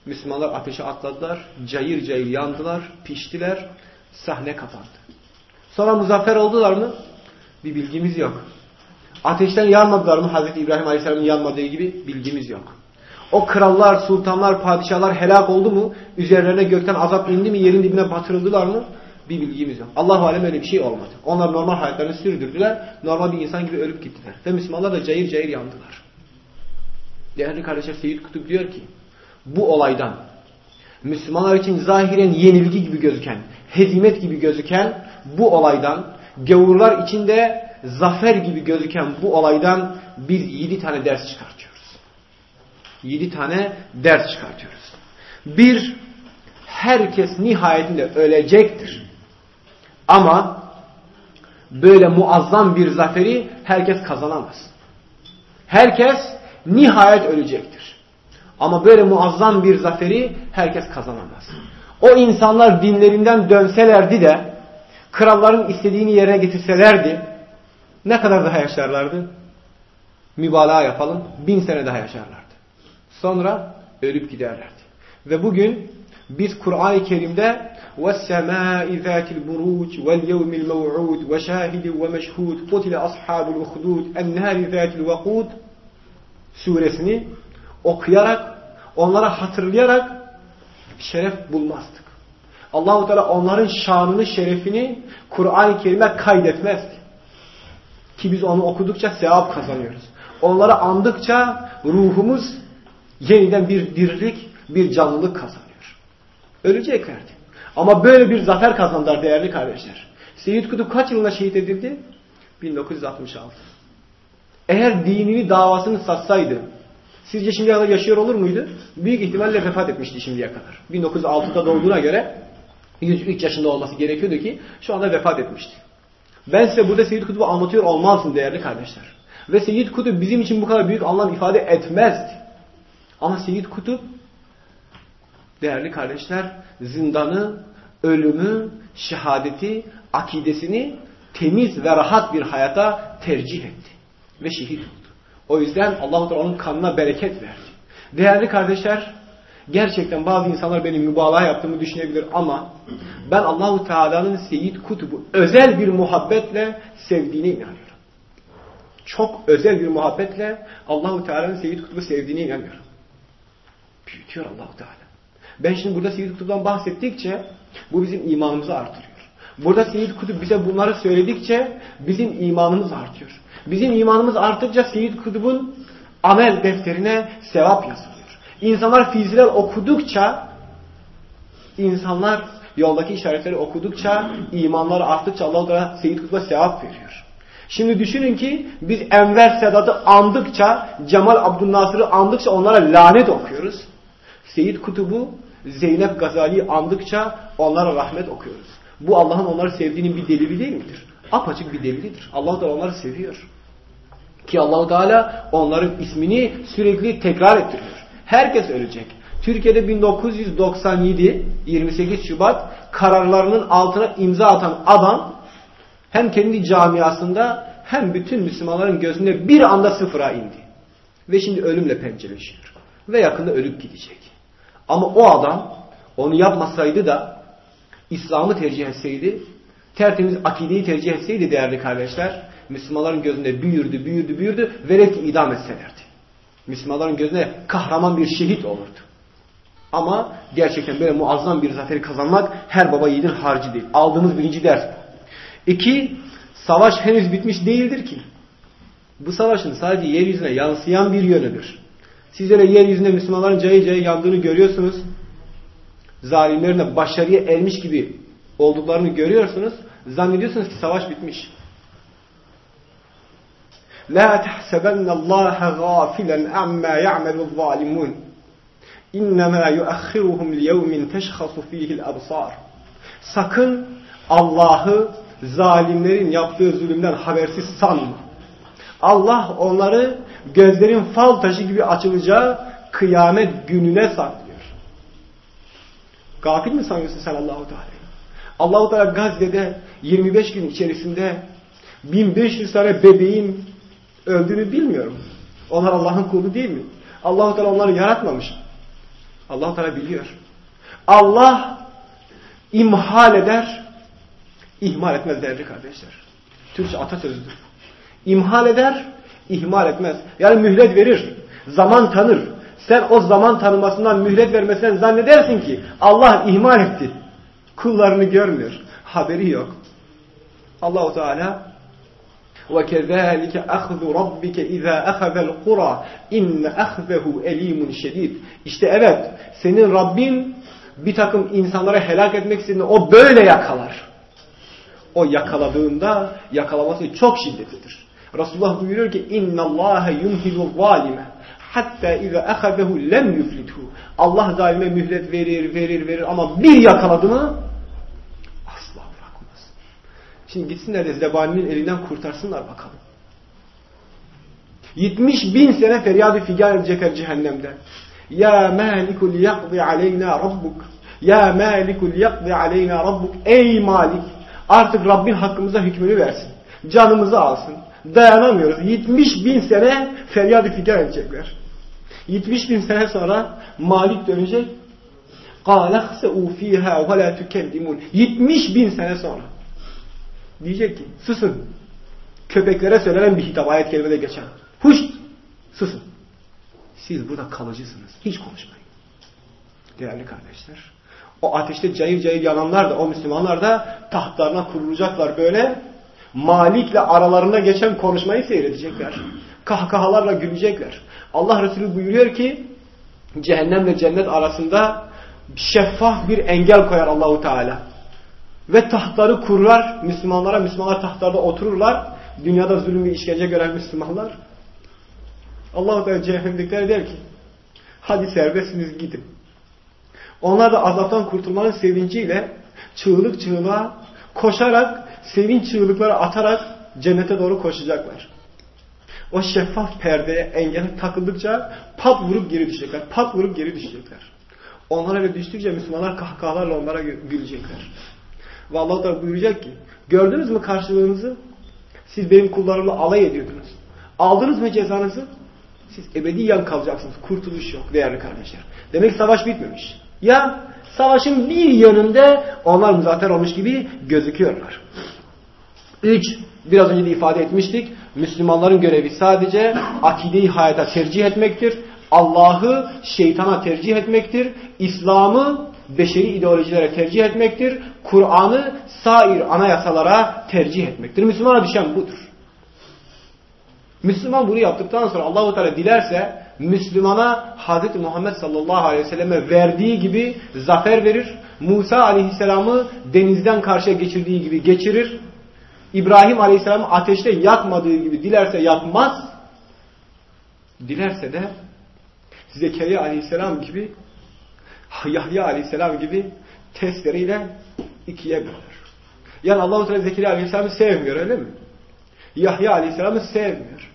Müslümanlar ateşe atladılar, cayır cayır yandılar, piştiler, sahne kapandı. Sonra muzaffer oldular mı? Bir bilgimiz yok. Ateşten yanmadılar mı? Hazreti İbrahim Aleyhisselam'ın yanmadığı gibi bilgimiz yok. O krallar, sultanlar, padişahlar helak oldu mu? Üzerlerine gökten azap indi mi? Yerin dibine batırıldılar mı? Bir bilgimiz yok. Allah alem öyle bir şey olmadı. Onlar normal hayatlarını sürdürdüler. Normal bir insan gibi ölüp gittiler. Ve Müslümanlar da cayır cayır yandılar. Değerli kardeşler Seyyid Kutup diyor ki bu olaydan Müslümanlar için zahiren yenilgi gibi gözüken, hezimet gibi gözüken bu olaydan gavurlar içinde zafer gibi gözüken bu olaydan biz yedi tane ders çıkartıyoruz. Yedi tane ders çıkartıyoruz. Bir, herkes nihayetinde ölecektir. Ama böyle muazzam bir zaferi herkes kazanamaz. Herkes nihayet ölecektir. Ama böyle muazzam bir zaferi herkes kazanamaz. O insanlar dinlerinden dönselerdi de kralların istediğini yerine getirselerdi ne kadar daha yaşarlardı? Mübalağa yapalım. Bin sene daha yaşarlardı. Sonra ölüp giderlerdi. Ve bugün biz Kur'an-ı Kerim'de وَالسَّمَاءِ ذَاتِ الْبُرُوجِ وَالْيَوْمِ الْمَوْعُودِ وَشَاهِدٍ وَمَشْهُودٍ قُتِلَ أَصْحَابُ الْاُخْدُودِ اَنَّهَارِ ذَاتِ الْوَقُودِ suresini okuyarak, onlara hatırlayarak şeref bulmazdık. Allahu Teala onların şanını, şerefini Kur'an-ı Kerim'e kaydetmezdi. Ki biz onu okudukça sevap kazanıyoruz. Onları andıkça ruhumuz yeniden bir dirlik, bir canlılık kazanıyor. Öleceklerdi. Ama böyle bir zafer kazandılar değerli kardeşler. Seyyid Kutup kaç yılında şehit edildi? 1966. Eğer dinini davasını satsaydı sizce şimdiye kadar yaşıyor olur muydu? Büyük ihtimalle vefat etmişti şimdiye kadar. 1906'da doğduğuna göre 103 yaşında olması gerekiyordu ki şu anda vefat etmişti. Ben size burada Seyyid Kutub'u anlatıyor olmazsın değerli kardeşler. Ve Seyyid Kutub bizim için bu kadar büyük anlam ifade etmezdi. Ama Seyyid Kutup değerli kardeşler zindanı, ölümü, şehadeti, akidesini temiz ve rahat bir hayata tercih etti. Ve şehit oldu. O yüzden Allah onun kanına bereket verdi. Değerli kardeşler, gerçekten bazı insanlar benim mübalağa yaptığımı düşünebilir ama ben Allahu Teala'nın Seyyid Kutubu özel bir muhabbetle sevdiğine inanıyorum. Çok özel bir muhabbetle Allahu Teala'nın Seyyid Kutubu sevdiğine inanıyorum. Büyütüyor Allahu Teala. Ben şimdi burada Seyyid Kutup'tan bahsettikçe bu bizim imanımızı artırıyor. Burada Seyyid Kutup bize bunları söyledikçe bizim imanımız artıyor. Bizim imanımız arttıkça Seyyid Kutup'un amel defterine sevap yazılıyor. İnsanlar fiziler okudukça insanlar yoldaki işaretleri okudukça imanları arttıkça Allah da Seyyid Kutup'a sevap veriyor. Şimdi düşünün ki biz Enver Sedat'ı andıkça Cemal Abdülnasır'ı andıkça onlara lanet okuyoruz. Seyyid Kutub'u Zeynep Gazali'yi andıkça onlara rahmet okuyoruz. Bu Allah'ın onları sevdiğinin bir delili değil midir? Apaçık bir delilidir. Allah da onları seviyor. Ki allah Teala onların ismini sürekli tekrar ettiriyor. Herkes ölecek. Türkiye'de 1997 28 Şubat kararlarının altına imza atan adam hem kendi camiasında hem bütün Müslümanların gözünde bir anda sıfıra indi. Ve şimdi ölümle pençeleşiyor. Ve yakında ölüp gidecek. Ama o adam onu yapmasaydı da İslam'ı tercih etseydi, tertemiz akideyi tercih etseydi değerli kardeşler, Müslümanların gözünde büyürdü, büyürdü, büyürdü, velev ki idam etselerdi. Müslümanların gözünde kahraman bir şehit olurdu. Ama gerçekten böyle muazzam bir zaferi kazanmak her baba yiğidin harcı değil. Aldığımız birinci ders bu. İki, savaş henüz bitmiş değildir ki. Bu savaşın sadece yeryüzüne yansıyan bir yönüdür. Siz öyle yeryüzünde Müslümanların cayı cayı yandığını görüyorsunuz. Zalimlerin de başarıya ermiş gibi olduklarını görüyorsunuz. Zannediyorsunuz ki savaş bitmiş. La tahsabanna Allah gafilen amma ya'malu zalimun. İnnemâ yuakhiruhum liyevmin teşhasu fihi'l absar. Sakın Allah'ı zalimlerin yaptığı zulümden habersiz sanma. Allah onları gözlerin fal taşı gibi açılacağı kıyamet gününe saklıyor. Gafil mi sanıyorsun sen Allahu Teala'yı? Allahu Teala Gazze'de 25 gün içerisinde 1500 tane bebeğin öldüğünü bilmiyorum. Onlar Allah'ın kulu değil mi? Allahu Teala onları yaratmamış. Allahu Teala biliyor. Allah imhal eder, ihmal etmez değerli kardeşler. Türkçe atasözüdür. İmhal eder, ihmal etmez. Yani mühlet verir, zaman tanır. Sen o zaman tanımasından mühlet vermesinden zannedersin ki Allah ihmal etti. Kullarını görmüyor. Haberi yok. Allahu Teala وَكَذَٰلِكَ أَخْذُ رَبِّكَ اِذَا أَخَذَ الْقُرَى اِنَّ أَخْذَهُ اَل۪يمٌ شَد۪يدٌ İşte evet, senin Rabbin bir takım insanlara helak etmek istediğinde o böyle yakalar. O yakaladığında yakalaması çok şiddetlidir. Resulullah buyuruyor ki inna Allah yumhilu zalime hatta iza ahadehu lem yuflithu. Allah zalime mühlet verir, verir, verir ama bir yakaladı mı asla bırakmaz. Şimdi gitsinler de zebaninin elinden kurtarsınlar bakalım. 70 bin sene feryadı figan edecekler cehennemde. Ya malikul yakdi aleyna rabbuk. Ya malikul yakdi aleyna rabbuk. Ey Malik artık Rabbin hakkımıza hükmünü versin. Canımızı alsın dayanamıyoruz. 70 bin sene feryadı figan edecekler. 70 bin sene sonra Malik dönecek. قَالَخْسَعُوا ف۪يهَا وَلَا تُكَلِّمُونَ 70 bin sene sonra. Diyecek ki susun. Köpeklere söylenen bir hitap ayet kelimede geçen. Huşt! Susun. Siz burada kalıcısınız. Hiç konuşmayın. Değerli kardeşler. O ateşte cayır cayır yananlar da o Müslümanlar da tahtlarına kurulacaklar böyle. Malik'le aralarında geçen konuşmayı seyredecekler. Kahkahalarla gülecekler. Allah Resulü buyuruyor ki cehennemle cennet arasında şeffaf bir engel koyar Allahu Teala. Ve tahtları kurar Müslümanlara. Müslümanlar tahtlarda otururlar. Dünyada zulüm ve işkence gören Müslümanlar. Allah Teala cehennemdekiler der ki hadi serbestsiniz gidin. Onlar da azaptan kurtulmanın sevinciyle çığlık çığlığa koşarak sevinç çığlıkları atarak cennete doğru koşacaklar. O şeffaf perdeye engel takıldıkça pat vurup geri düşecekler. Pat vurup geri düşecekler. Onlara öyle düştükçe Müslümanlar kahkahalarla onlara gülecekler. Ve Allah da buyuracak ki gördünüz mü karşılığınızı? Siz benim kullarımla alay ediyordunuz. Aldınız mı cezanızı? Siz ebediyen kalacaksınız. Kurtuluş yok değerli kardeşler. Demek savaş bitmemiş. Ya savaşın bir yönünde onlar muzaffer olmuş gibi gözüküyorlar. Üç, biraz önce de ifade etmiştik. Müslümanların görevi sadece akideyi hayata tercih etmektir. Allah'ı şeytana tercih etmektir. İslam'ı beşeri ideolojilere tercih etmektir. Kur'an'ı sair anayasalara tercih etmektir. Müslümana düşen budur. Müslüman bunu yaptıktan sonra Allahu Teala dilerse Müslümana Hz. Muhammed sallallahu aleyhi ve selleme verdiği gibi zafer verir. Musa aleyhisselamı denizden karşıya geçirdiği gibi geçirir. İbrahim aleyhisselamı ateşte yakmadığı gibi dilerse yakmaz. Dilerse de Zekeriya aleyhisselam gibi Yahya aleyhisselam gibi testereyle ikiye bölür. Yani Allah-u Teala Zekeriya aleyhisselamı sevmiyor öyle mi? Yahya aleyhisselamı sevmiyor.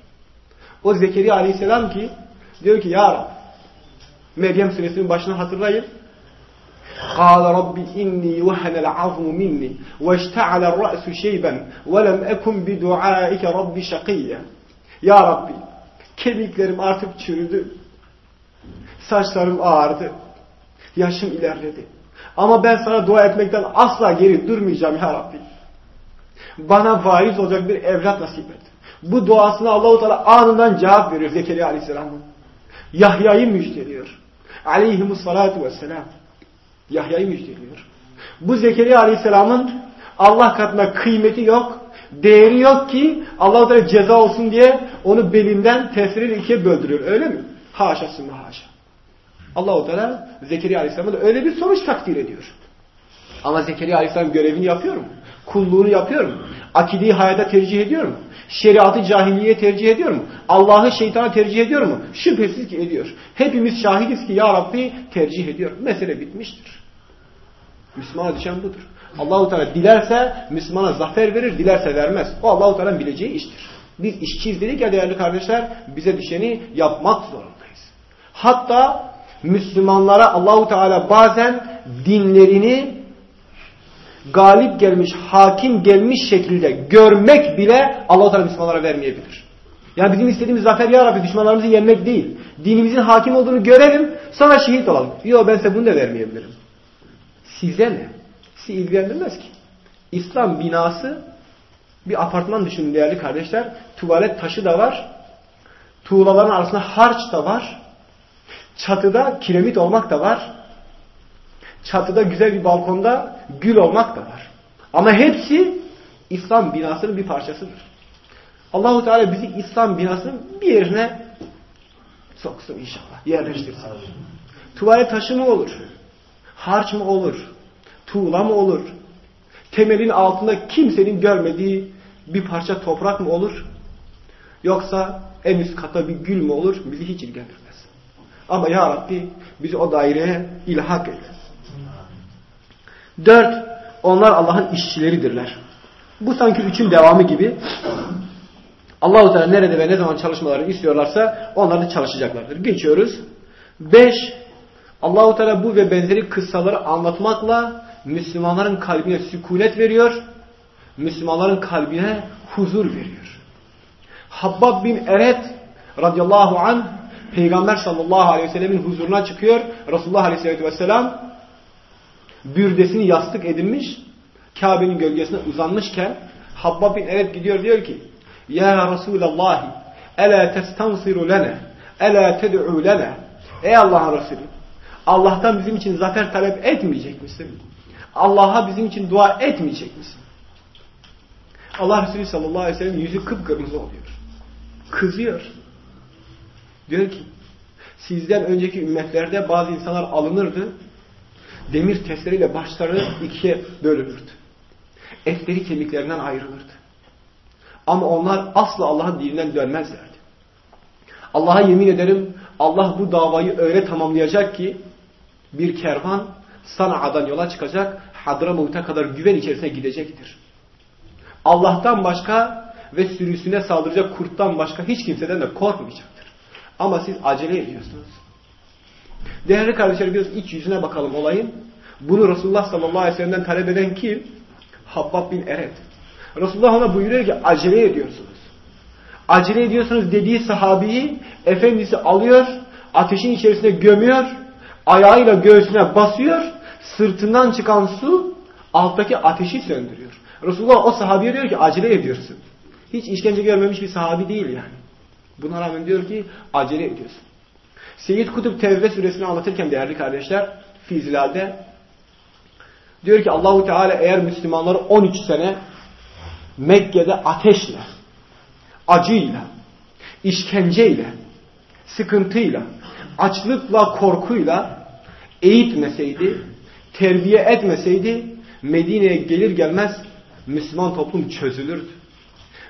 O Zekeriya aleyhisselam ki diyor ki Ya Rab Meryem suresinin başını hatırlayın. قال رب إني وهن العظم مني واشتعل الرأس شيبا ولم أكن بدعائك رب شقيا Ya Rabbi kemiklerim artık çürüdü. Saçlarım ağardı. Yaşım ilerledi. Ama ben sana dua etmekten asla geri durmayacağım ya Rabbi. Bana varis olacak bir evlat nasip et. Bu duasına Allahu Teala anından cevap veriyor Zekeriya Aleyhisselam'ın. Yahya'yı müjdeliyor. Aleyhimussalatu vesselam. Yahya'yı müjdeliyor. Bu Zekeriya Aleyhisselam'ın Allah katında kıymeti yok, değeri yok ki Allah Teala ceza olsun diye onu belinden tesiriyle ikiye böldürüyor. Öyle mi? Haşa sümme haşa. Allah-u Teala Zekeriya Aleyhisselam'a da öyle bir sonuç takdir ediyor. Ama Zekeriya Aleyhisselam görevini yapıyor mu? Kulluğunu yapıyor mu? Akideyi hayata tercih ediyor mu? Şeriatı cahilliğe tercih ediyor mu? Allah'ı şeytana tercih ediyor mu? Şüphesiz ki ediyor. Hepimiz şahidiz ki Ya Rabbi tercih ediyor. Mesele bitmiştir. Müslümana düşen budur. Allahu Teala dilerse Müslümana zafer verir, dilerse vermez. O Allahu Teala'nın bileceği iştir. Biz işçiyiz dedik ya değerli kardeşler, bize düşeni yapmak zorundayız. Hatta Müslümanlara Allahu Teala bazen dinlerini galip gelmiş, hakim gelmiş şekilde görmek bile Allah Teala Müslümanlara vermeyebilir. Yani bizim istediğimiz zafer ya Rabbi düşmanlarımızı yenmek değil. Dinimizin hakim olduğunu görelim, sonra şehit olalım. Yok ben size bunu da vermeyebilirim. Size ne? Sizi ilgilendirmez ki. İslam binası bir apartman düşünün değerli kardeşler. Tuvalet taşı da var. Tuğlaların arasında harç da var. Çatıda kiremit olmak da var. Çatıda güzel bir balkonda gül olmak da var. Ama hepsi İslam binasının bir parçasıdır. Allahu Teala bizi İslam binasının bir yerine soksun inşallah. Yerleştirsin. Tuvalet taşı mı olur? Harç mı olur? Tuğla mı olur? Temelin altında kimsenin görmediği bir parça toprak mı olur? Yoksa en üst kata bir gül mü olur? Bizi hiç ilgilendirmez. Ama Ya Rabbi bizi o daireye ilhak et. Dört, onlar Allah'ın işçileridirler. Bu sanki üçün devamı gibi. Allah-u Teala nerede ve ne zaman çalışmalarını istiyorlarsa onlar da çalışacaklardır. Geçiyoruz. Beş, Allahu Teala bu ve benzeri kıssaları anlatmakla Müslümanların kalbine sükunet veriyor. Müslümanların kalbine huzur veriyor. Habbab bin Eret radıyallahu anh Peygamber sallallahu aleyhi ve sellemin huzuruna çıkıyor. Resulullah aleyhisselatü vesselam bürdesini yastık edinmiş. Kabe'nin gölgesine uzanmışken Habbab bin Eret gidiyor diyor ki Ya Resulallah Ela testansiru lene Ela ted'u lene Ey Allah'ın Resulü Allah'tan bizim için zafer talep etmeyecek misin? Allah'a bizim için dua etmeyecek misin? Allah Resulü sallallahu aleyhi ve sellem yüzü kıpkırmızı oluyor. Kızıyor. Diyor ki sizden önceki ümmetlerde bazı insanlar alınırdı. Demir testereyle başları ikiye bölünürdü. Etleri kemiklerinden ayrılırdı. Ama onlar asla Allah'ın dininden dönmezlerdi. Allah'a yemin ederim Allah bu davayı öyle tamamlayacak ki bir kervan Sana'dan yola çıkacak, Hadramut'a kadar güven içerisine gidecektir. Allah'tan başka ve sürüsüne saldıracak kurttan başka hiç kimseden de korkmayacaktır. Ama siz acele ediyorsunuz. Değerli kardeşlerim biraz iç yüzüne bakalım olayın. Bunu Resulullah sallallahu aleyhi ve sellem'den talep eden kim? Habbab bin Eret. Resulullah ona buyuruyor ki acele ediyorsunuz. Acele ediyorsunuz dediği sahabeyi efendisi alıyor, ateşin içerisine gömüyor, ayağıyla göğsüne basıyor, sırtından çıkan su alttaki ateşi söndürüyor. Resulullah o sahabeye diyor ki acele ediyorsun. Hiç işkence görmemiş bir sahabi değil yani. Buna rağmen diyor ki acele ediyorsun. Seyyid Kutup Tevbe suresini anlatırken değerli kardeşler Fizilal'de diyor ki Allahu Teala eğer Müslümanları 13 sene Mekke'de ateşle, acıyla, işkenceyle, sıkıntıyla, açlıkla, korkuyla eğitmeseydi, terbiye etmeseydi Medine'ye gelir gelmez Müslüman toplum çözülürdü.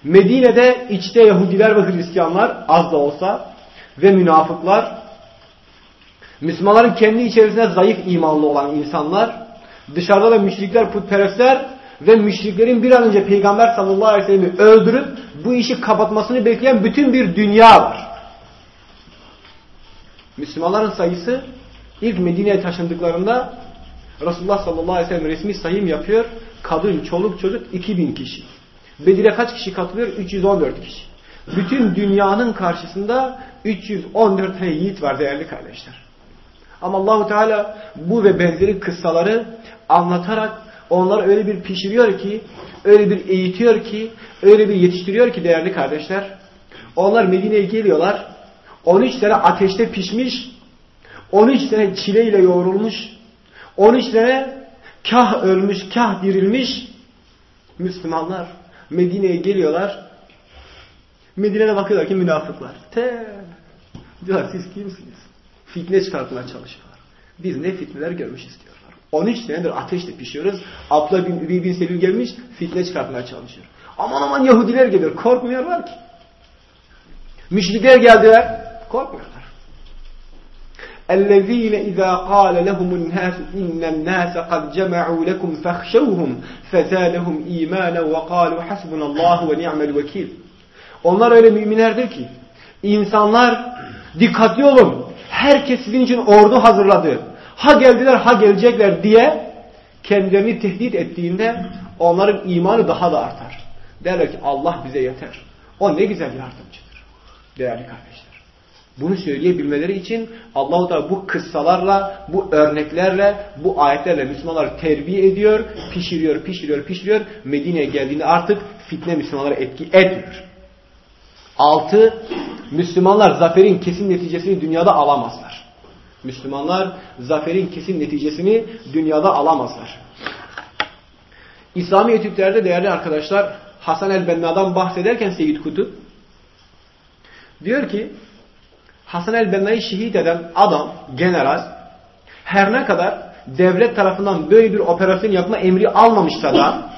Medine'de içte Yahudiler ve Hristiyanlar az da olsa ve münafıklar Müslümanların kendi içerisinde zayıf imanlı olan insanlar dışarıda da müşrikler, putperestler ve müşriklerin bir an önce Peygamber sallallahu aleyhi ve sellem'i öldürüp bu işi kapatmasını bekleyen bütün bir dünya var. Müslümanların sayısı ilk Medine'ye taşındıklarında Resulullah sallallahu aleyhi ve sellem resmi sayım yapıyor. Kadın, çoluk, çocuk 2000 kişi. Bedir'e kaç kişi katılıyor? 314 kişi. Bütün dünyanın karşısında 314 tane yiğit var değerli kardeşler. Ama Allahu Teala bu ve benzeri kıssaları anlatarak onları öyle bir pişiriyor ki, öyle bir eğitiyor ki, öyle bir yetiştiriyor ki değerli kardeşler. Onlar Medine'ye geliyorlar. 13 sene ateşte pişmiş, 13 sene çileyle yoğrulmuş, 13 sene kah ölmüş, kah dirilmiş Müslümanlar Medine'ye geliyorlar. Medine'de bakıyorlar ki münafıklar. Te diyorlar siz kimsiniz? Fitne çıkartmaya çalışıyorlar. Biz ne fitneler görmüş istiyorlar. 13 senedir ateşle pişiyoruz. Abla bin Übey bin Selül gelmiş fitne çıkartmaya çalışıyor. Aman aman Yahudiler geliyor. Korkmuyorlar ki. Müşrikler geldiler. Korkmuyorlar. اَلَّذ۪ينَ اِذَا قَالَ لَهُمُ النَّاسُ اِنَّ النَّاسَ قَدْ جَمَعُوا لَكُمْ فَخْشَوْهُمْ فَزَادَهُمْ اِيمَانًا وَقَالُوا حَسْبُنَ اللّٰهُ وَنِعْمَ الْوَكِيلُ Onlar öyle müminlerdir ki insanlar dikkatli olun herkes sizin için ordu hazırladı. Ha geldiler ha gelecekler diye kendilerini tehdit ettiğinde onların imanı daha da artar. Derler ki Allah bize yeter. O ne güzel yardımcıdır. Değerli kardeşler. Bunu söyleyebilmeleri için Allahu Teala bu kıssalarla, bu örneklerle, bu ayetlerle Müslümanları terbiye ediyor, pişiriyor, pişiriyor, pişiriyor. Medine'ye geldiğinde artık fitne Müslümanlara etki etmiyor. Altı, Müslümanlar zaferin kesin neticesini dünyada alamazlar. Müslümanlar zaferin kesin neticesini dünyada alamazlar. İslami etütlerde değerli arkadaşlar Hasan el-Benna'dan bahsederken Seyyid Kutup diyor ki Hasan el-Benna'yı şehit eden adam, general her ne kadar devlet tarafından böyle bir operasyon yapma emri almamışsa da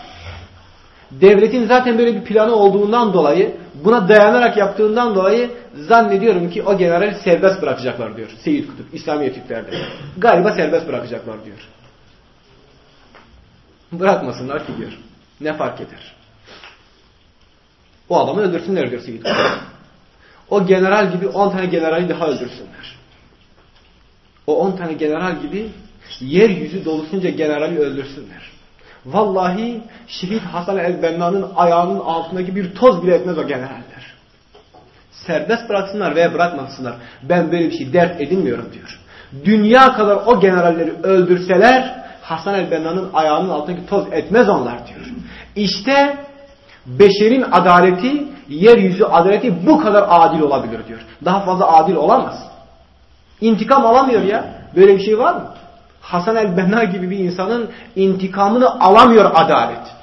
devletin zaten böyle bir planı olduğundan dolayı buna dayanarak yaptığından dolayı zannediyorum ki o generali serbest bırakacaklar diyor. Seyyid Kutup İslami Türklerde. Galiba serbest bırakacaklar diyor. Bırakmasınlar ki diyor. Ne fark eder? O adamı öldürsünler diyor Seyyid Kutup. O general gibi 10 tane generali daha öldürsünler. O 10 tane general gibi yeryüzü dolusunca generali öldürsünler. Vallahi şehit Hasan el-Benna'nın ayağının altındaki bir toz bile etmez o generaller. Serbest bıraksınlar veya bırakmasınlar. Ben böyle bir şey dert edinmiyorum diyor. Dünya kadar o generalleri öldürseler Hasan el-Benna'nın ayağının altındaki toz etmez onlar diyor. İşte beşerin adaleti, yeryüzü adaleti bu kadar adil olabilir diyor. Daha fazla adil olamaz. İntikam alamıyor ya. Böyle bir şey var mı? Hasan el-Benna gibi bir insanın intikamını alamıyor adalet.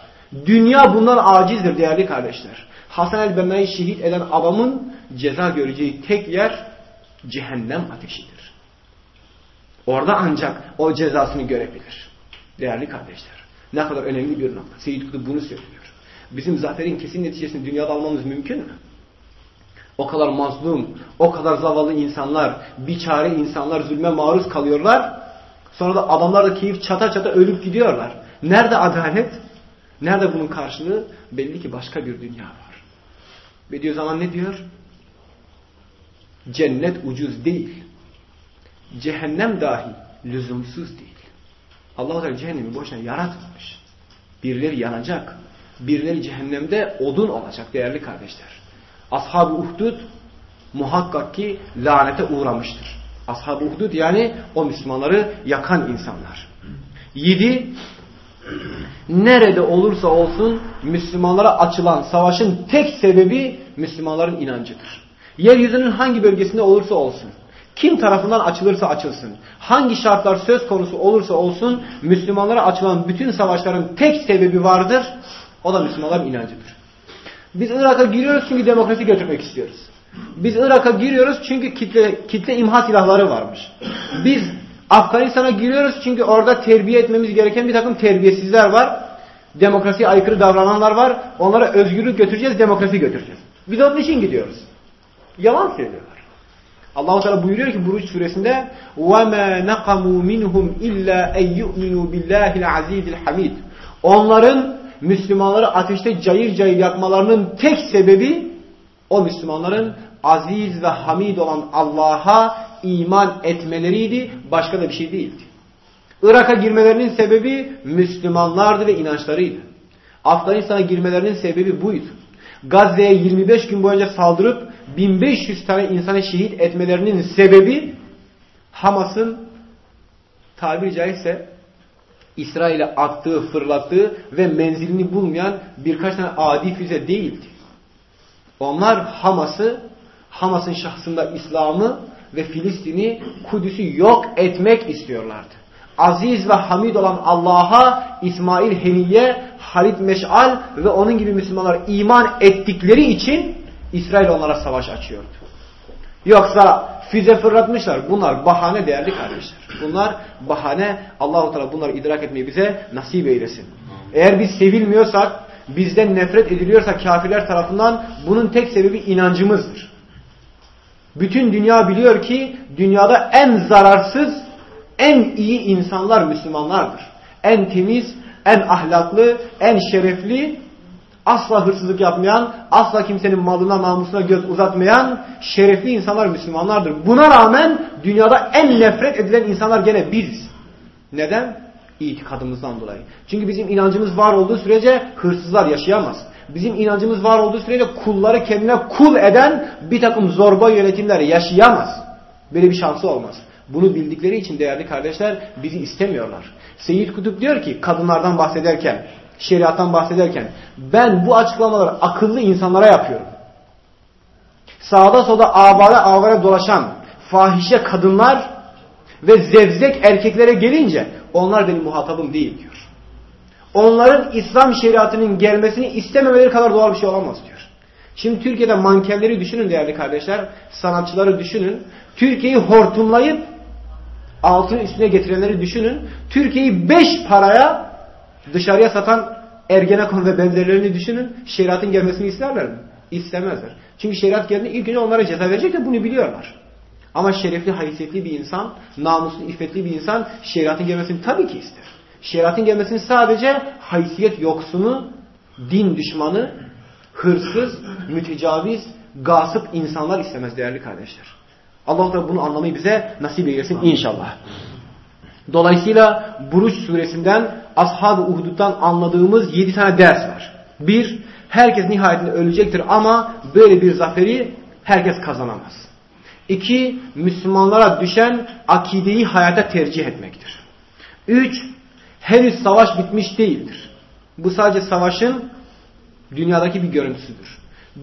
Dünya bundan acizdir değerli kardeşler. Hasan el-Benna'yı şehit eden adamın ceza göreceği tek yer cehennem ateşidir. Orada ancak o cezasını görebilir. Değerli kardeşler. Ne kadar önemli bir nokta. Seyyid Kutub bunu söylüyor. Bizim zaferin kesin neticesini dünyada almamız mümkün mü? O kadar mazlum, o kadar zavallı insanlar, biçare insanlar zulme maruz kalıyorlar. Sonra da adamlar da keyif çata çata ölüp gidiyorlar. Nerede adalet? Nerede bunun karşılığı? Belli ki başka bir dünya var. Ve zaman ne diyor? Cennet ucuz değil. Cehennem dahi lüzumsuz değil. Allah Teala cehennemi boşuna yaratmamış. Birileri yanacak. Birileri cehennemde odun olacak değerli kardeşler. Ashab-ı Uhdud muhakkak ki lanete uğramıştır. Ashab-ı Uhdud yani o Müslümanları yakan insanlar. Yedi, nerede olursa olsun Müslümanlara açılan savaşın tek sebebi Müslümanların inancıdır. Yeryüzünün hangi bölgesinde olursa olsun, kim tarafından açılırsa açılsın, hangi şartlar söz konusu olursa olsun Müslümanlara açılan bütün savaşların tek sebebi vardır. O da Müslümanların inancıdır. Biz Irak'a giriyoruz çünkü demokrasi götürmek istiyoruz. Biz Irak'a giriyoruz çünkü kitle, kitle imha silahları varmış. Biz Afganistan'a giriyoruz çünkü orada terbiye etmemiz gereken bir takım terbiyesizler var. Demokrasiye aykırı davrananlar var. Onlara özgürlük götüreceğiz, demokrasi götüreceğiz. Biz onun için gidiyoruz. Yalan söylüyorlar. Allah-u Teala buyuruyor ki Buruç suresinde وَمَا نَقَمُوا مِنْهُمْ اِلَّا اَنْ يُؤْمِنُوا بِاللّٰهِ الْعَز۪يزِ الْحَمِيدِ Onların Müslümanları ateşte cayır cayır yakmalarının tek sebebi o Müslümanların aziz ve hamid olan Allah'a iman etmeleriydi. Başka da bir şey değildi. Irak'a girmelerinin sebebi Müslümanlardı ve inançlarıydı. Afganistan'a girmelerinin sebebi buydu. Gazze'ye 25 gün boyunca saldırıp 1500 tane insanı şehit etmelerinin sebebi Hamas'ın tabiri caizse İsrail'e attığı, fırlattığı ve menzilini bulmayan birkaç tane adi füze değildi. Onlar Hamas'ı, Hamas'ın şahsında İslam'ı ve Filistin'i, Kudüs'ü yok etmek istiyorlardı. Aziz ve hamid olan Allah'a İsmail Heniye, Halid Meş'al ve onun gibi Müslümanlar iman ettikleri için İsrail onlara savaş açıyordu. Yoksa füze fırlatmışlar. Bunlar bahane değerli kardeşler. Bunlar bahane. Allahu Teala bunları idrak etmeyi bize nasip eylesin. Eğer biz sevilmiyorsak, bizden nefret ediliyorsa kafirler tarafından bunun tek sebebi inancımızdır. Bütün dünya biliyor ki dünyada en zararsız, en iyi insanlar Müslümanlardır. En temiz, en ahlaklı, en şerefli asla hırsızlık yapmayan, asla kimsenin malına namusuna göz uzatmayan şerefli insanlar Müslümanlardır. Buna rağmen dünyada en nefret edilen insanlar gene biziz. Neden? İtikadımızdan dolayı. Çünkü bizim inancımız var olduğu sürece hırsızlar yaşayamaz. Bizim inancımız var olduğu sürece kulları kendine kul eden bir takım zorba yönetimler yaşayamaz. Böyle bir şansı olmaz. Bunu bildikleri için değerli kardeşler bizi istemiyorlar. Seyyid Kutup diyor ki kadınlardan bahsederken şeriattan bahsederken ben bu açıklamaları akıllı insanlara yapıyorum. Sağda solda avara avara dolaşan fahişe kadınlar ve zevzek erkeklere gelince onlar benim muhatabım değil diyor. Onların İslam şeriatının gelmesini istememeleri kadar doğal bir şey olamaz diyor. Şimdi Türkiye'de mankenleri düşünün değerli kardeşler, sanatçıları düşünün. Türkiye'yi hortumlayıp altını üstüne getirenleri düşünün. Türkiye'yi beş paraya dışarıya satan Ergenekon ve benzerlerini düşünün. Şeriatın gelmesini isterler mi? İstemezler. Çünkü şeriat geldiğinde ilk önce onlara ceza verecek de bunu biliyorlar. Ama şerefli, haysiyetli bir insan, namuslu, iffetli bir insan şeriatın gelmesini tabii ki ister. Şeriatın gelmesini sadece haysiyet yoksunu, din düşmanı, hırsız, mütecaviz, gasıp insanlar istemez değerli kardeşler. Allah da bunu anlamayı bize nasip eylesin inşallah. Dolayısıyla Buruç suresinden Ashab-ı Uhud'dan anladığımız yedi tane ders var. Bir, herkes nihayetinde ölecektir ama böyle bir zaferi herkes kazanamaz. İki, Müslümanlara düşen akideyi hayata tercih etmektir. Üç, henüz savaş bitmiş değildir. Bu sadece savaşın dünyadaki bir görüntüsüdür.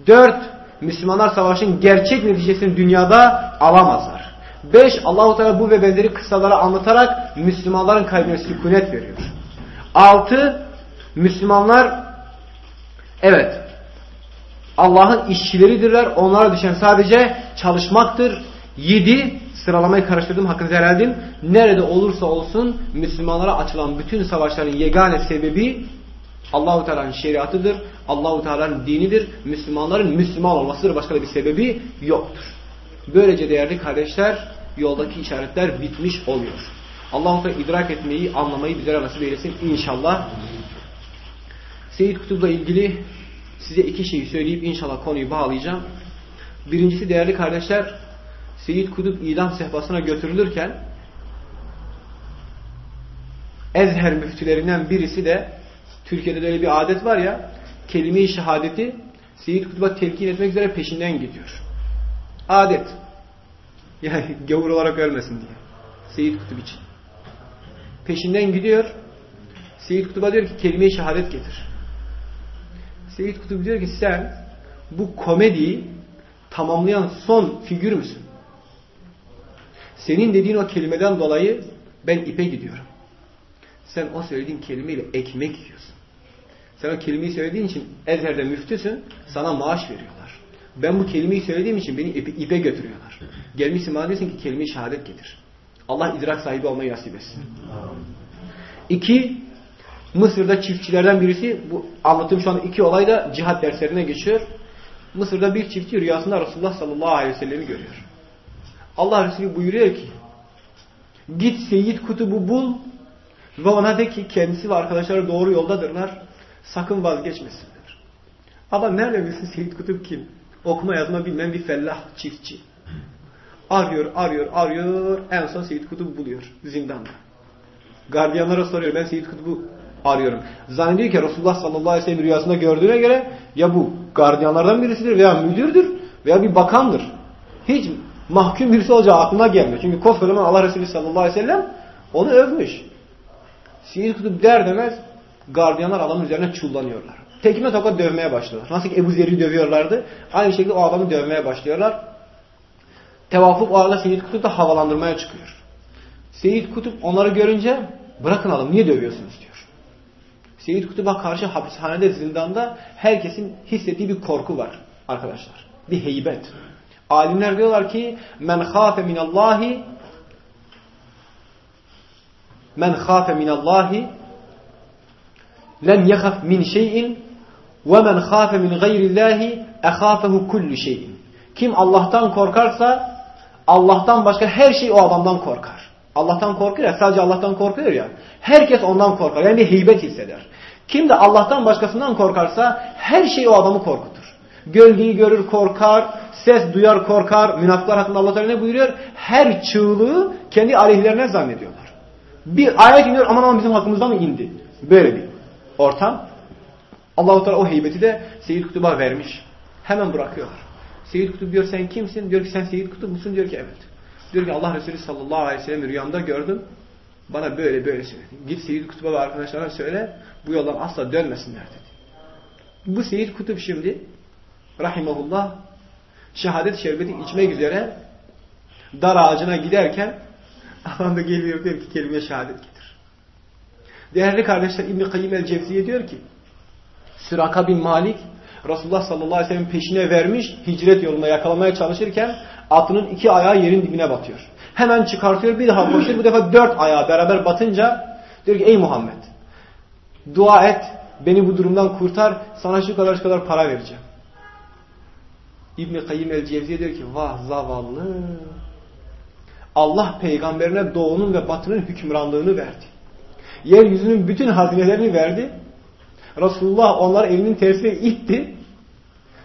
Dört, Müslümanlar savaşın gerçek neticesini dünyada alamazlar. Beş, Allahu Teala bu ve benzeri kıssaları anlatarak Müslümanların kalbine sükunet veriyor. Altı, Müslümanlar evet Allah'ın işçileridirler. Onlara düşen sadece çalışmaktır. Yedi, sıralamayı karıştırdım hakkınızı helal Nerede olursa olsun Müslümanlara açılan bütün savaşların yegane sebebi Allahu Teala'nın şeriatıdır. Allahu Teala'nın dinidir. Müslümanların Müslüman olmasıdır. Başka bir sebebi yoktur. Böylece değerli kardeşler yoldaki işaretler bitmiş oluyor. Allahu Teala idrak etmeyi, anlamayı bizlere nasip eylesin inşallah. Seyyid Kutub'la ilgili size iki şeyi söyleyip inşallah konuyu bağlayacağım. Birincisi değerli kardeşler, Seyyid Kutup idam sehpasına götürülürken Ezher müftülerinden birisi de Türkiye'de de öyle bir adet var ya kelime-i şehadeti Seyyid Kutub'a telkin etmek üzere peşinden gidiyor. Adet. Yani gavur olarak ölmesin diye. Seyyid Kutup için. Peşinden gidiyor. Seyyid Kutub'a diyor ki kelime-i şehadet getir. Seyyid Kutup diyor ki sen bu komediyi tamamlayan son figür müsün? Senin dediğin o kelimeden dolayı ben ipe gidiyorum. Sen o söylediğin kelimeyle ekmek yiyorsun. Sen o kelimeyi söylediğin için Ezher'de müftüsün, sana maaş veriyorlar. Ben bu kelimeyi söylediğim için beni ipe götürüyorlar. Gelmişsin bana diyorsun ki kelime-i şehadet getir. Allah idrak sahibi olmayı nasip etsin. İki, Mısır'da çiftçilerden birisi, bu anlattığım şu anda iki olay da cihat derslerine geçiyor. Mısır'da bir çiftçi rüyasında Resulullah sallallahu aleyhi ve sellem'i görüyor. Allah Resulü buyuruyor ki, git Seyyid Kutub'u bul ve ona de ki kendisi ve arkadaşları doğru yoldadırlar. Sakın vazgeçmesinler. Ama nerede bilsin Seyyid Kutup kim? Okuma yazma bilmeyen bir fellah çiftçi. Arıyor, arıyor, arıyor. En son Seyyid Kutub'u buluyor zindanda. Gardiyanlara soruyor. Ben Seyyid Kutub'u arıyorum. Zannediyor ki Resulullah sallallahu aleyhi ve sellem rüyasında gördüğüne göre ya bu gardiyanlardan birisidir veya müdürdür veya bir bakandır. Hiç mahkum birisi olacağı aklına gelmiyor. Çünkü koskocaman Allah Resulü sallallahu aleyhi ve sellem onu övmüş. Seyyid Kutub der demez gardiyanlar adamın üzerine çullanıyorlar. Tekme tokat dövmeye başlıyorlar. Nasıl ki Ebu Zer'i dövüyorlardı. Aynı şekilde o adamı dövmeye başlıyorlar. Tevafuk arada Seyyid Kutup da havalandırmaya çıkıyor. Seyyid Kutup onları görünce bırakın adam niye dövüyorsunuz diyor. Seyyid Kutup'a karşı hapishanede zindanda herkesin hissettiği bir korku var arkadaşlar. Bir heybet. Alimler diyorlar ki men khafe minallahi men khafe minallahi lem yahaf min şeyin ve men khafe min gayrillahi ehafehu kullu şeyin. Kim Allah'tan korkarsa Allah'tan başka her şey o adamdan korkar. Allah'tan korkuyor ya sadece Allah'tan korkuyor ya. Herkes ondan korkar. Yani bir heybet hisseder. Kim de Allah'tan başkasından korkarsa her şey o adamı korkutur. Gölgeyi görür korkar, ses duyar korkar. Münafıklar hakkında Allah ne buyuruyor? Her çığlığı kendi aleyhlerine zannediyorlar. Bir ayet iniyor aman aman bizim hakkımızdan mı indi? Böyle bir ortam. Allah-u Teala o heybeti de Seyyid Kutub'a vermiş. Hemen bırakıyorlar. Seyyid Kutub diyor sen kimsin? Diyor ki sen Seyyid Kutub musun? Diyor ki evet. Diyor ki Allah Resulü sallallahu aleyhi ve sellem rüyamda gördüm. Bana böyle böyle söyledi. Git Seyyid Kutub'a ve arkadaşlarına söyle bu yoldan asla dönmesinler dedi. Bu Seyyid Kutub şimdi rahimahullah şehadet şerbeti içmek üzere dar ağacına giderken adam da geliyor diyor ki kelime şehadet getir. Değerli kardeşler İbn-i Kayyim el-Cevziye diyor ki Süraka bin Malik Resulullah sallallahu aleyhi ve sellem peşine vermiş hicret yolunda yakalamaya çalışırken atının iki ayağı yerin dibine batıyor. Hemen çıkartıyor bir daha koşuyor bu defa dört ayağı beraber batınca diyor ki ey Muhammed dua et beni bu durumdan kurtar sana şu kadar şu kadar para vereceğim. İbn-i Kayyim el-Cevziye diyor ki vah zavallı Allah peygamberine doğunun ve batının hükümranlığını verdi. Yeryüzünün bütün hazinelerini verdi. Resulullah onlar elinin tersiyle itti.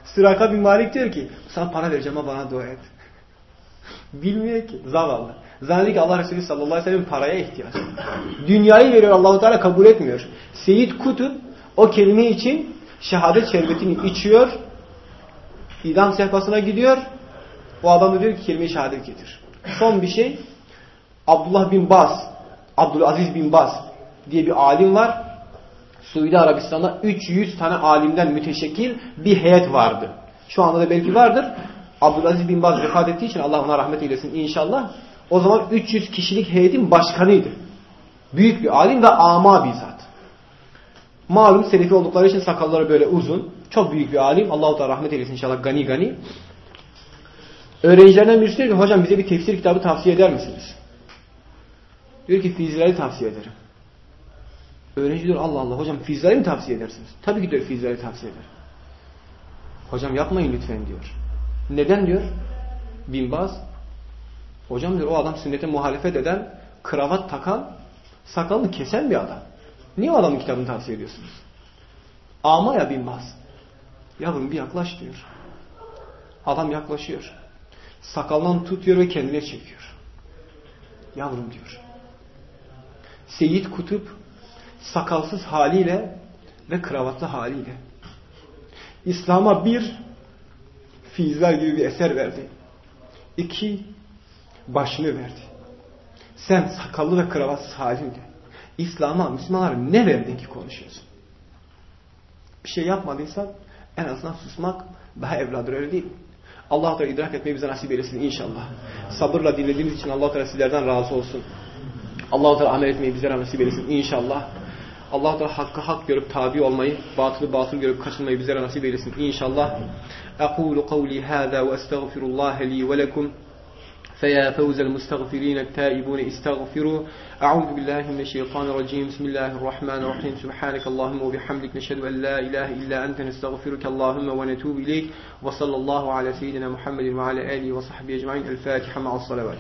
Sıraka bin Malik diyor ki sana para vereceğim ama bana dua et. Bilmiyor ki zavallı. Zannediyor ki Allah Resulü sallallahu aleyhi ve sellem paraya ihtiyaç. Dünyayı veriyor Allahu Teala kabul etmiyor. Seyyid Kutup o kelime için şehadet şerbetini içiyor. İdam sehpasına gidiyor. O adam da diyor ki kelime-i şehadet getir. Son bir şey Abdullah bin Baz Abdülaziz bin Baz diye bir alim var. Suudi Arabistan'da 300 tane alimden müteşekkil bir heyet vardı. Şu anda da belki vardır. Abdülaziz bin Baz vefat ettiği için Allah ona rahmet eylesin inşallah. O zaman 300 kişilik heyetin başkanıydı. Büyük bir alim ve ama bizzat. Malum selefi oldukları için sakalları böyle uzun. Çok büyük bir alim. Allah-u Teala rahmet eylesin inşallah gani gani. Öğrencilerden birisi diyor ki hocam bize bir tefsir kitabı tavsiye eder misiniz? Diyor ki Fizilali tavsiye ederim. Öğrenci diyor Allah Allah hocam Fizilali mi tavsiye edersiniz? Tabii ki diyor Fizilali tavsiye ederim. Hocam yapmayın lütfen diyor. Neden diyor? Binbaz. Hocam diyor o adam sünnete muhalefet eden, kravat takan, sakalını kesen bir adam. Niye o adamın kitabını tavsiye ediyorsunuz? Ama ya Binbaz. Yavrum bir yaklaş diyor. Adam yaklaşıyor. Sakalından tutuyor ve kendine çekiyor. Yavrum diyor. Seyyid Kutup sakalsız haliyle ve kravatlı haliyle İslam'a bir fiizler gibi bir eser verdi. İki başını verdi. Sen sakallı ve kravatsız halinle İslam'a, Müslümanlara ne verdin ki konuşuyorsun? Bir şey yapmadıysan en azından susmak daha evladır öyle değil mi? Allah Teala idrak etmeyi bize nasip eylesin inşallah. Sabırla dinlediğimiz için Allah Teala sizlerden razı olsun. Allah Teala amel etmeyi bize nasip eylesin inşallah. Allah Teala hakkı hak görüp tabi olmayı, batılı batıl görüp kaçınmayı bize nasip eylesin. Inşallah. Ekulu kavli hâzâ ve estağfirullâhe li ve lekum. فيا فوز المستغفرين التائبون استغفروا أعوذ بالله من الشيطان الرجيم بسم الله الرحمن الرحيم سبحانك اللهم وبحمدك نشهد أن لا إله إلا أنت نستغفرك اللهم ونتوب إليك وصلى الله على سيدنا محمد وعلى آله وصحبه أجمعين الفاتحة مع الصلوات